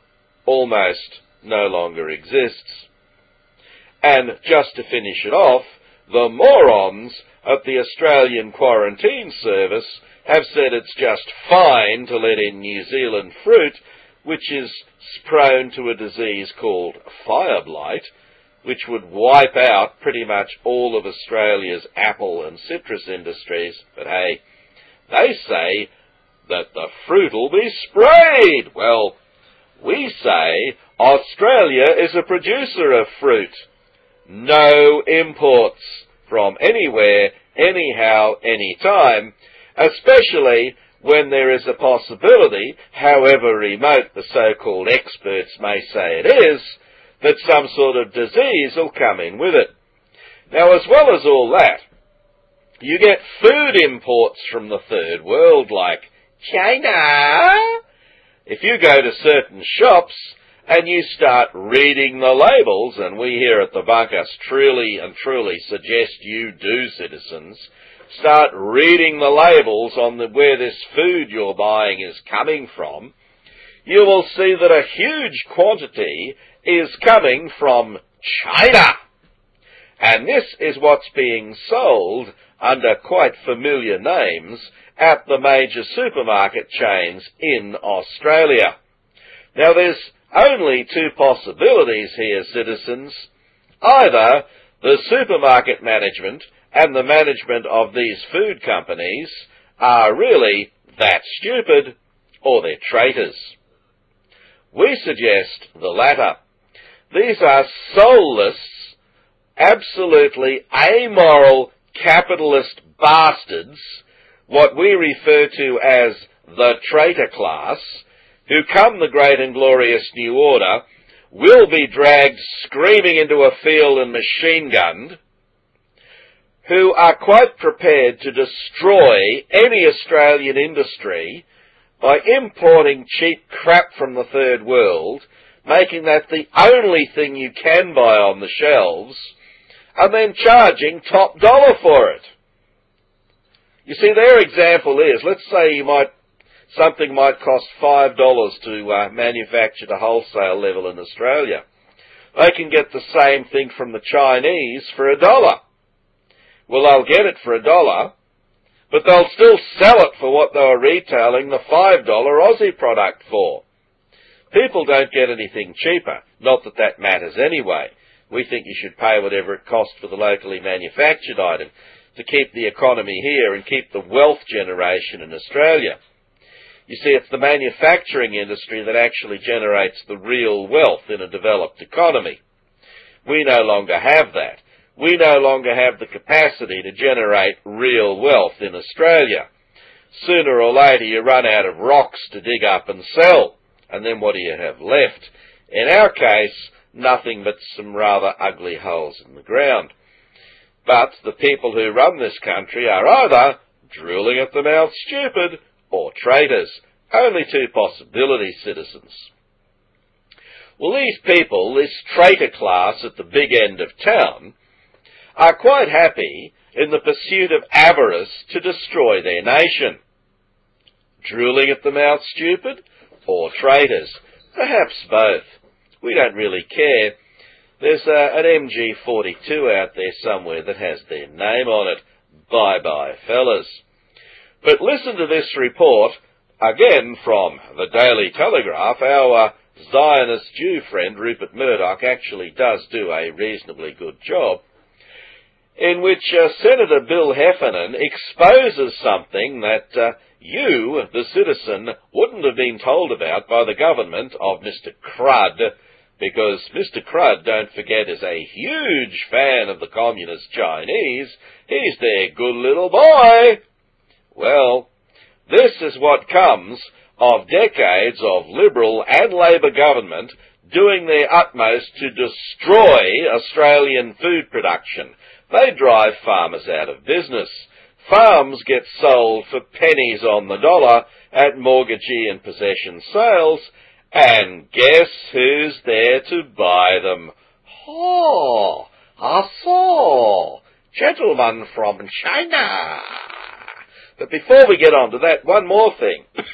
almost no longer exists. And just to finish it off, the morons at the Australian Quarantine Service have said it's just fine to let in New Zealand fruit, which is prone to a disease called fire blight, which would wipe out pretty much all of Australia's apple and citrus industries. But hey, they say that the fruit will be sprayed. Well, we say Australia is a producer of fruit. No imports from anywhere, anyhow, anytime, especially when there is a possibility, however remote the so-called experts may say it is, that some sort of disease will come in with it. Now, as well as all that, you get food imports from the third world like China. If you go to certain shops and you start reading the labels, and we here at the Bunkus truly and truly suggest you do, citizens, start reading the labels on the, where this food you're buying is coming from, you will see that a huge quantity is coming from China. And this is what's being sold under quite familiar names at the major supermarket chains in Australia. Now there's only two possibilities here, citizens. Either the supermarket management and the management of these food companies are really that stupid, or they're traitors. We suggest the latter. These are soulless, absolutely amoral capitalist bastards, what we refer to as the traitor class, who come the great and glorious new order, will be dragged screaming into a field and machine gunned, who are quite prepared to destroy any Australian industry by importing cheap crap from the third world, making that the only thing you can buy on the shelves, and then charging top dollar for it. You see, their example is, let's say you might, something might cost five dollars to uh, manufacture a wholesale level in Australia. They can get the same thing from the Chinese for a dollar. Well, they'll get it for a dollar, but they'll still sell it for what they were retailing the five dollar Aussie product for. People don't get anything cheaper. Not that that matters anyway. We think you should pay whatever it costs for the locally manufactured item to keep the economy here and keep the wealth generation in Australia. You see, it's the manufacturing industry that actually generates the real wealth in a developed economy. We no longer have that. We no longer have the capacity to generate real wealth in Australia. Sooner or later you run out of rocks to dig up and sell, and then what do you have left? In our case, nothing but some rather ugly holes in the ground. But the people who run this country are either drooling at the mouth stupid or traitors. Only two possibilities, citizens. Well, these people, this traitor class at the big end of town, are quite happy in the pursuit of avarice to destroy their nation. Drooling at the mouth stupid or traitors? Perhaps both. We don't really care. There's uh, an MG42 out there somewhere that has their name on it. Bye bye, fellas. But listen to this report, again from the Daily Telegraph. Our uh, Zionist Jew friend Rupert Murdoch actually does do a reasonably good job, in which uh, Senator Bill Heffernan exposes something that uh, you, the citizen, wouldn't have been told about by the government of Mr. Crud because Mr. Crud, don't forget, is a huge fan of the communist Chinese. He's their good little boy. Well, this is what comes of decades of Liberal and Labor government doing their utmost to destroy Australian food production. They drive farmers out of business. Farms get sold for pennies on the dollar at mortgagee and possession sales, and guess who's there to buy them? Oh, I saw. Gentleman from China. But before we get on to that, one more thing. <coughs>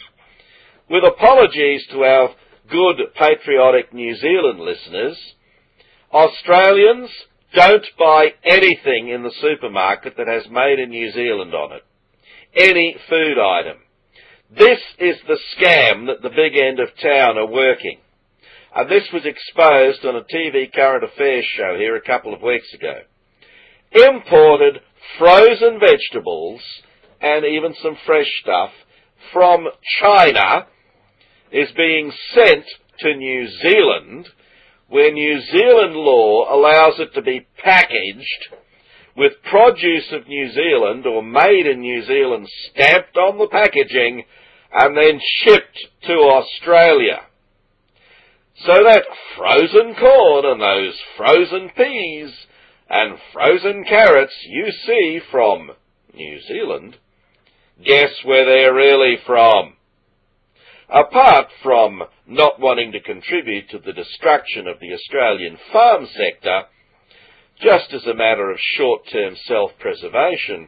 With apologies to our good patriotic New Zealand listeners, Australians don't buy anything in the supermarket that has made in New Zealand on it. Any food item. This is the scam that the big end of town are working. And this was exposed on a TV current affairs show here a couple of weeks ago. Imported frozen vegetables and even some fresh stuff from China is being sent to New Zealand where New Zealand law allows it to be packaged with produce of New Zealand or made in New Zealand stamped on the packaging and then shipped to Australia. So that frozen corn and those frozen peas and frozen carrots you see from New Zealand, guess where they're really from? Apart from not wanting to contribute to the destruction of the Australian farm sector, just as a matter of short-term self-preservation,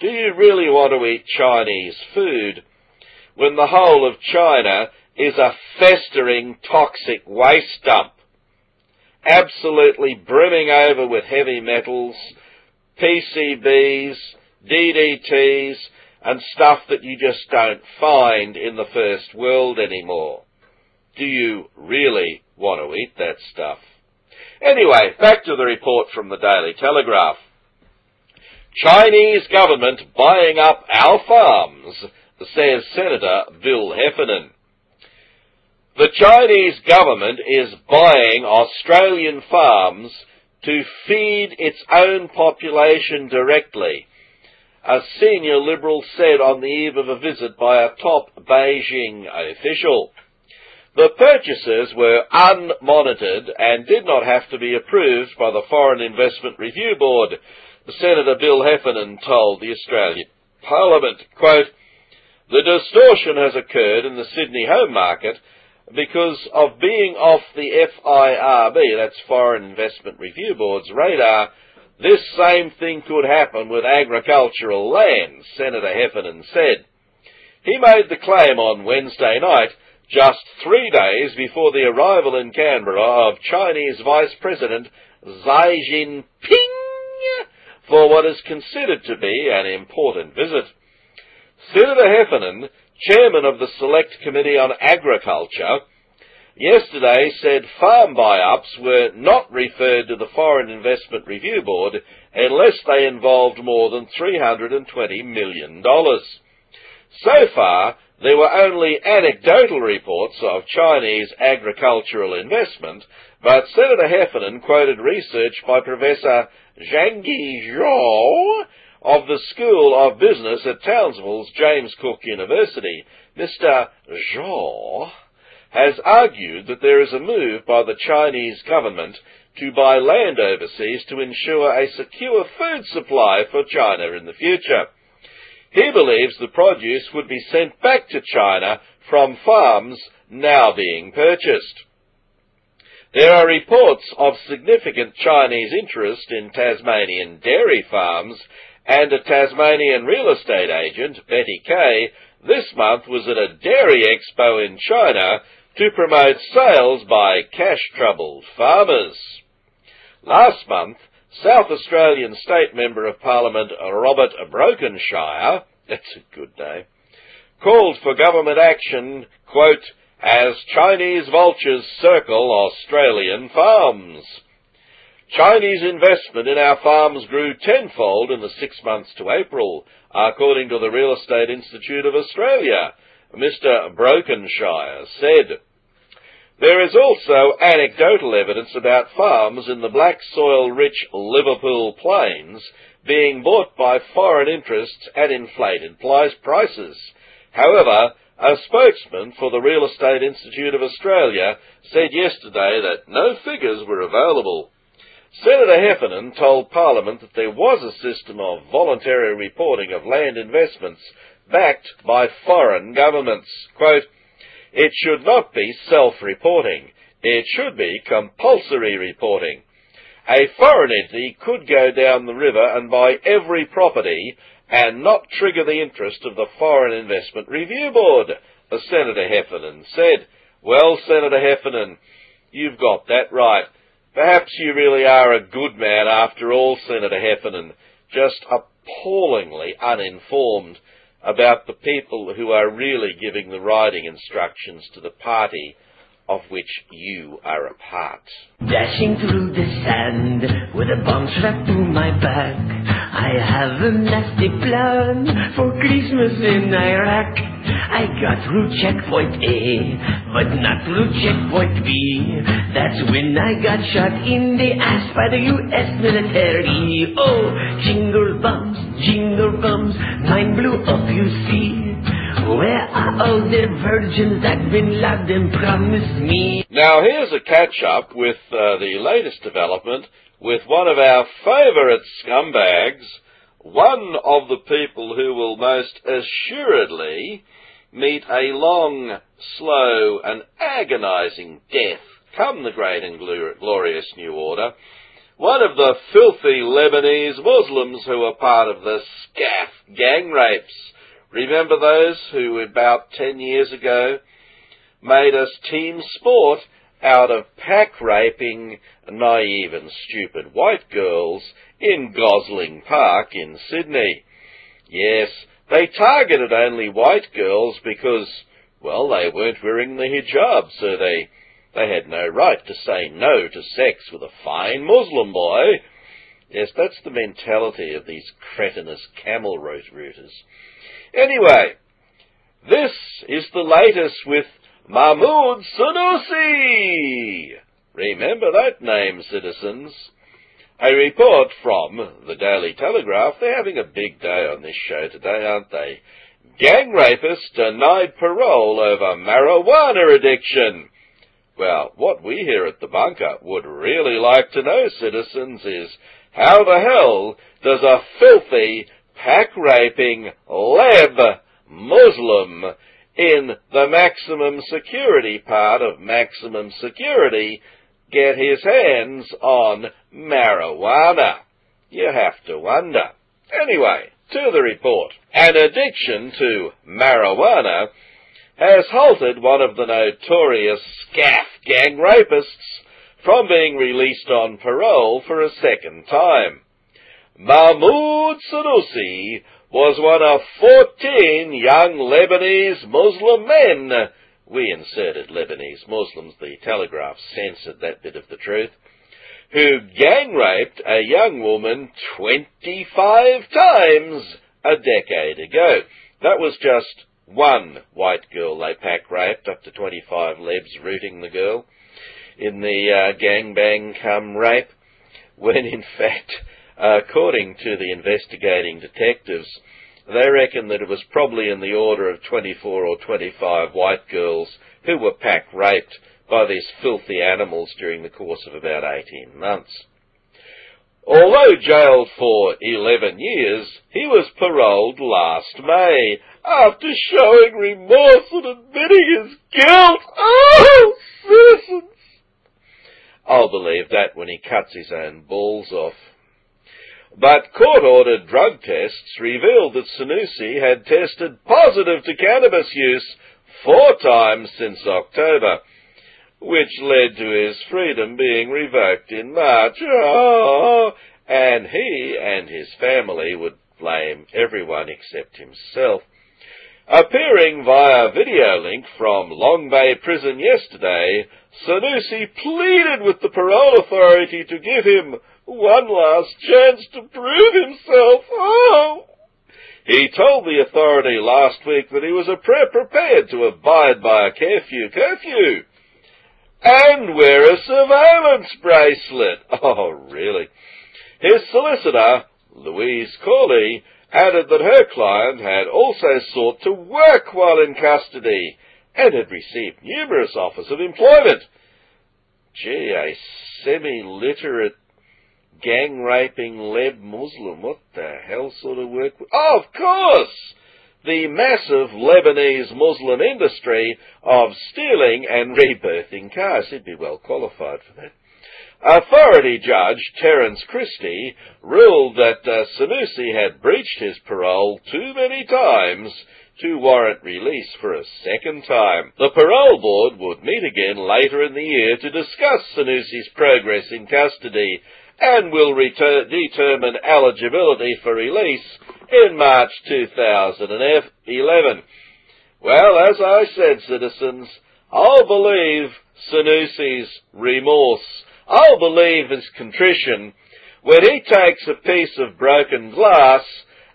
do you really want to eat Chinese food when the whole of China is a festering toxic waste dump? Absolutely brimming over with heavy metals, PCBs, DDTs, and stuff that you just don't find in the first world anymore. Do you really want to eat that stuff? Anyway, back to the report from the Daily Telegraph. Chinese government buying up our farms, says Senator Bill Heffernan. The Chinese government is buying Australian farms to feed its own population directly a senior Liberal said on the eve of a visit by a top Beijing official. The purchases were unmonitored and did not have to be approved by the Foreign Investment Review Board, Senator Bill Heffernan told the Australian Parliament. Quote, the distortion has occurred in the Sydney home market because of being off the FIRB, that's Foreign Investment Review Board's radar, this same thing could happen with agricultural land, Senator Heffernan said. He made the claim on Wednesday night, just three days before the arrival in Canberra of Chinese Vice President Xi Jinping for what is considered to be an important visit. Senator Heffernan, chairman of the Select Committee on Agriculture, yesterday said farm buy-ups were not referred to the Foreign Investment Review Board unless they involved more than $320 million. So far, there were only anecdotal reports of Chinese agricultural investment, but Senator Heffernan quoted research by Professor Zhangyue Zhou of the School of Business at Townsville's James Cook University. Mr. Zhou has argued that there is a move by the Chinese government to buy land overseas to ensure a secure food supply for China in the future. He believes the produce would be sent back to China from farms now being purchased. There are reports of significant Chinese interest in Tasmanian dairy farms, and a Tasmanian real estate agent, Betty Kay, this month was at a dairy expo in China to promote sales by cash-troubled farmers. Last month, South Australian State Member of Parliament Robert Brokenshire, <laughs> that's a good name, called for government action, quote, as Chinese vultures circle Australian farms. Chinese investment in our farms grew tenfold in the six months to April, according to the Real Estate Institute of Australia, Mr. Brokenshire said. There is also anecdotal evidence about farms in the black soil rich Liverpool plains being bought by foreign interests at inflated prices. However, a spokesman for the Real Estate Institute of Australia said yesterday that no figures were available. Senator Heffernan told Parliament that there was a system of voluntary reporting of land investments backed by foreign governments. Quote, it should not be self-reporting. It should be compulsory reporting. A foreign entity could go down the river and buy every property and not trigger the interest of the Foreign Investment Review Board, Senator Heffernan said. Well, Senator Heffernan, you've got that right. Perhaps you really are a good man after all, Senator Heffernan, just appallingly uninformed about the people who are really giving the riding instructions to the party of which you are a part. Dashing through the sand with a bomb strapped to my back. I have a nasty plan for Christmas in Iraq. I got through checkpoint A, but not through checkpoint B. That's when I got shot in the ass by the U.S. military. Oh, jingle bums, jingle bums, mine blew up, you see. Where are all the virgins that Bin Laden promised me? Now here's a catch up with uh, the latest development with one of our favourite scumbags, one of the people who will most assuredly meet a long, slow and agonising death come the great and glorious new order. One of the filthy Lebanese Muslims who were part of the Skaf gang rapes Remember those who about 10 years ago made us team sport out of pack raping naive and stupid white girls in Gosling Park in Sydney. Yes, they targeted only white girls because, well, they weren't wearing the hijab, so they, they had no right to say no to sex with a fine Muslim boy. Yes, that's the mentality of these cretinous camel routers. Anyway, this is the latest with Mahmoud Sanusi. Remember that name, citizens. A report from the Daily Telegraph. They're having a big day on this show today, aren't they? Gang rapist denied parole over marijuana addiction. Well, what we here at the bunker would really like to know, citizens, is how the hell does a filthy, pack-raping lab Muslim in the maximum security part of maximum security get his hands on marijuana? You have to wonder. Anyway, to the report. An addiction to marijuana has halted one of the notorious Skaf gang rapists from being released on parole for a second time. Mahmoud Sanusi was one of 14 young Lebanese Muslim men. We inserted Lebanese Muslims, the Telegraph censored that bit of the truth, who gang raped a young woman 25 times a decade ago. That was just one white girl they pack raped, up to 25 lebs rooting the girl in the uh, gang bang come rape, <laughs> when in fact Uh, according to the investigating detectives, they reckon that it was probably in the order of 24 or 25 white girls who were pack raped by these filthy animals during the course of about 18 months. Although jailed for 11 years, he was paroled last May after showing remorse and admitting his guilt. Oh, citizens! I'll believe that when he cuts his own balls off. But court-ordered drug tests revealed that Sanusi had tested positive to cannabis use four times since October, which led to his freedom being revoked in March. Oh, and he and his family would blame everyone except himself. Appearing via video link from Long Bay Prison yesterday, Sanusi pleaded with the parole authority to give him one last chance to prove himself. Oh! He told the authority last week that he was prepared to abide by a curfew, curfew, and wear a surveillance bracelet. <laughs> Oh, really? His solicitor, Louise Corley, added that her client had also sought to work while in custody and had received numerous offers of employment. Gee, a semi-literate gang raping Leb Muslim. What the hell sort of work? Oh, of course! The massive Lebanese Muslim industry of stealing and rebirthing cars. He'd be well qualified for that. Authority Judge Terence Christie ruled that uh, Sanusi had breached his parole too many times to warrant release for a second time. The parole board would meet again later in the year to discuss Sanusi's progress in custody and will determine eligibility for release in March 2011. Well, as I said, citizens, I'll believe Sanusi's remorse. I'll believe his contrition when he takes a piece of broken glass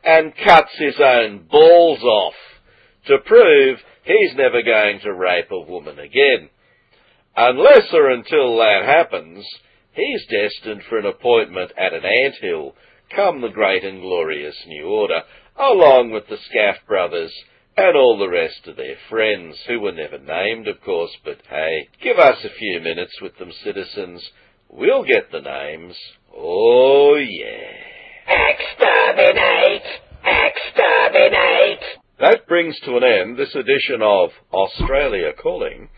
and cuts his own balls off to prove he's never going to rape a woman again. Unless or until that happens, he's destined for an appointment at an anthill come the great and glorious new order, along with the Skaf brothers and all the rest of their friends, who were never named, of course, but hey, give us a few minutes with them, citizens. We'll get the names. Oh, yeah. Exterminate! Exterminate! That brings to an end this edition of Australia Calling.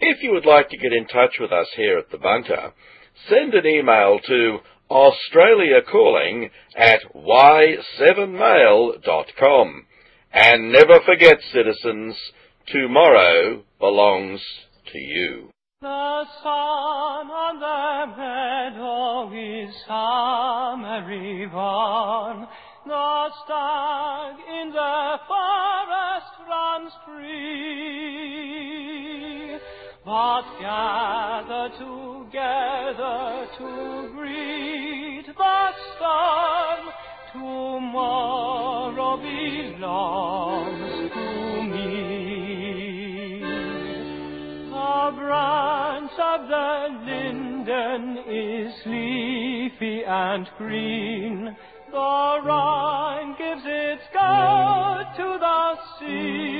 If you would like to get in touch with us here at the bunker, send an email to australiacalling at y7mail.com. And never forget, citizens, tomorrow belongs to you. The sun on the meadow is summery one. The stag in the forest runs free. But gather together to greet the storm tomorrow belongs to me. The branch of the linden is leafy and green. The Rhine gives its gold to the sea.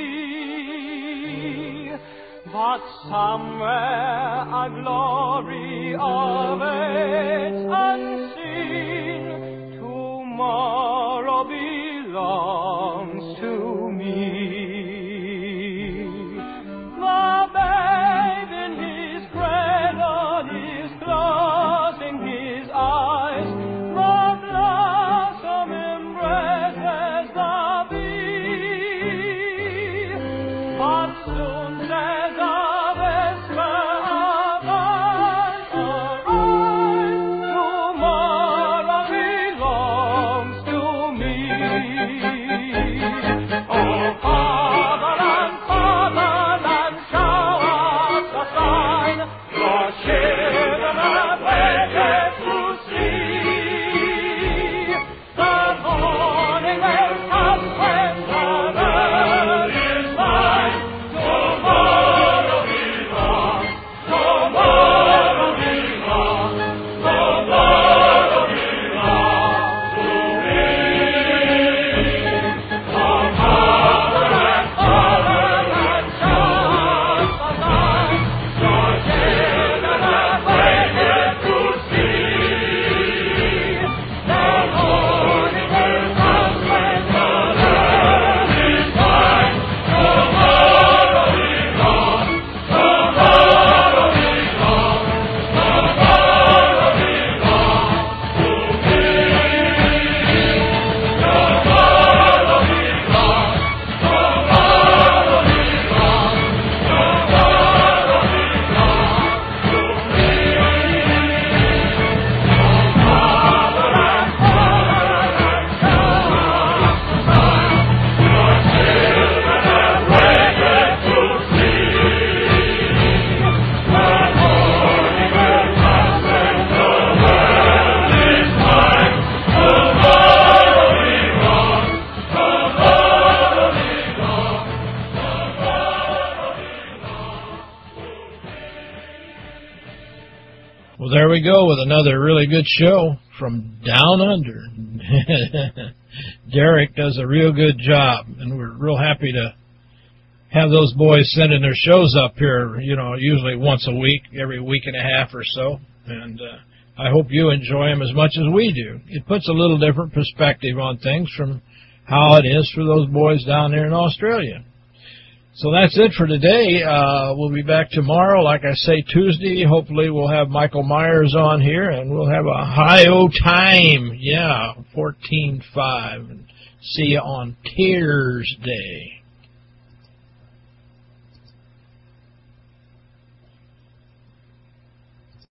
But somewhere a glory awaits unseen tomorrow belongs to me. Really good show from Down Under. <laughs> Derek does a real good job, and we're real happy to have those boys sending their shows up here, you know, usually once a week, every week and a half or so. And uh, I hope you enjoy them as much as we do. It puts a little different perspective on things from how it is for those boys down there in Australia. So that's it for today. Uh, we'll be back tomorrow, like I say, Tuesday. Hopefully we'll have Michael Myers on here, and we'll have a high-o time. Yeah, 14.5. And see you on Tears Day.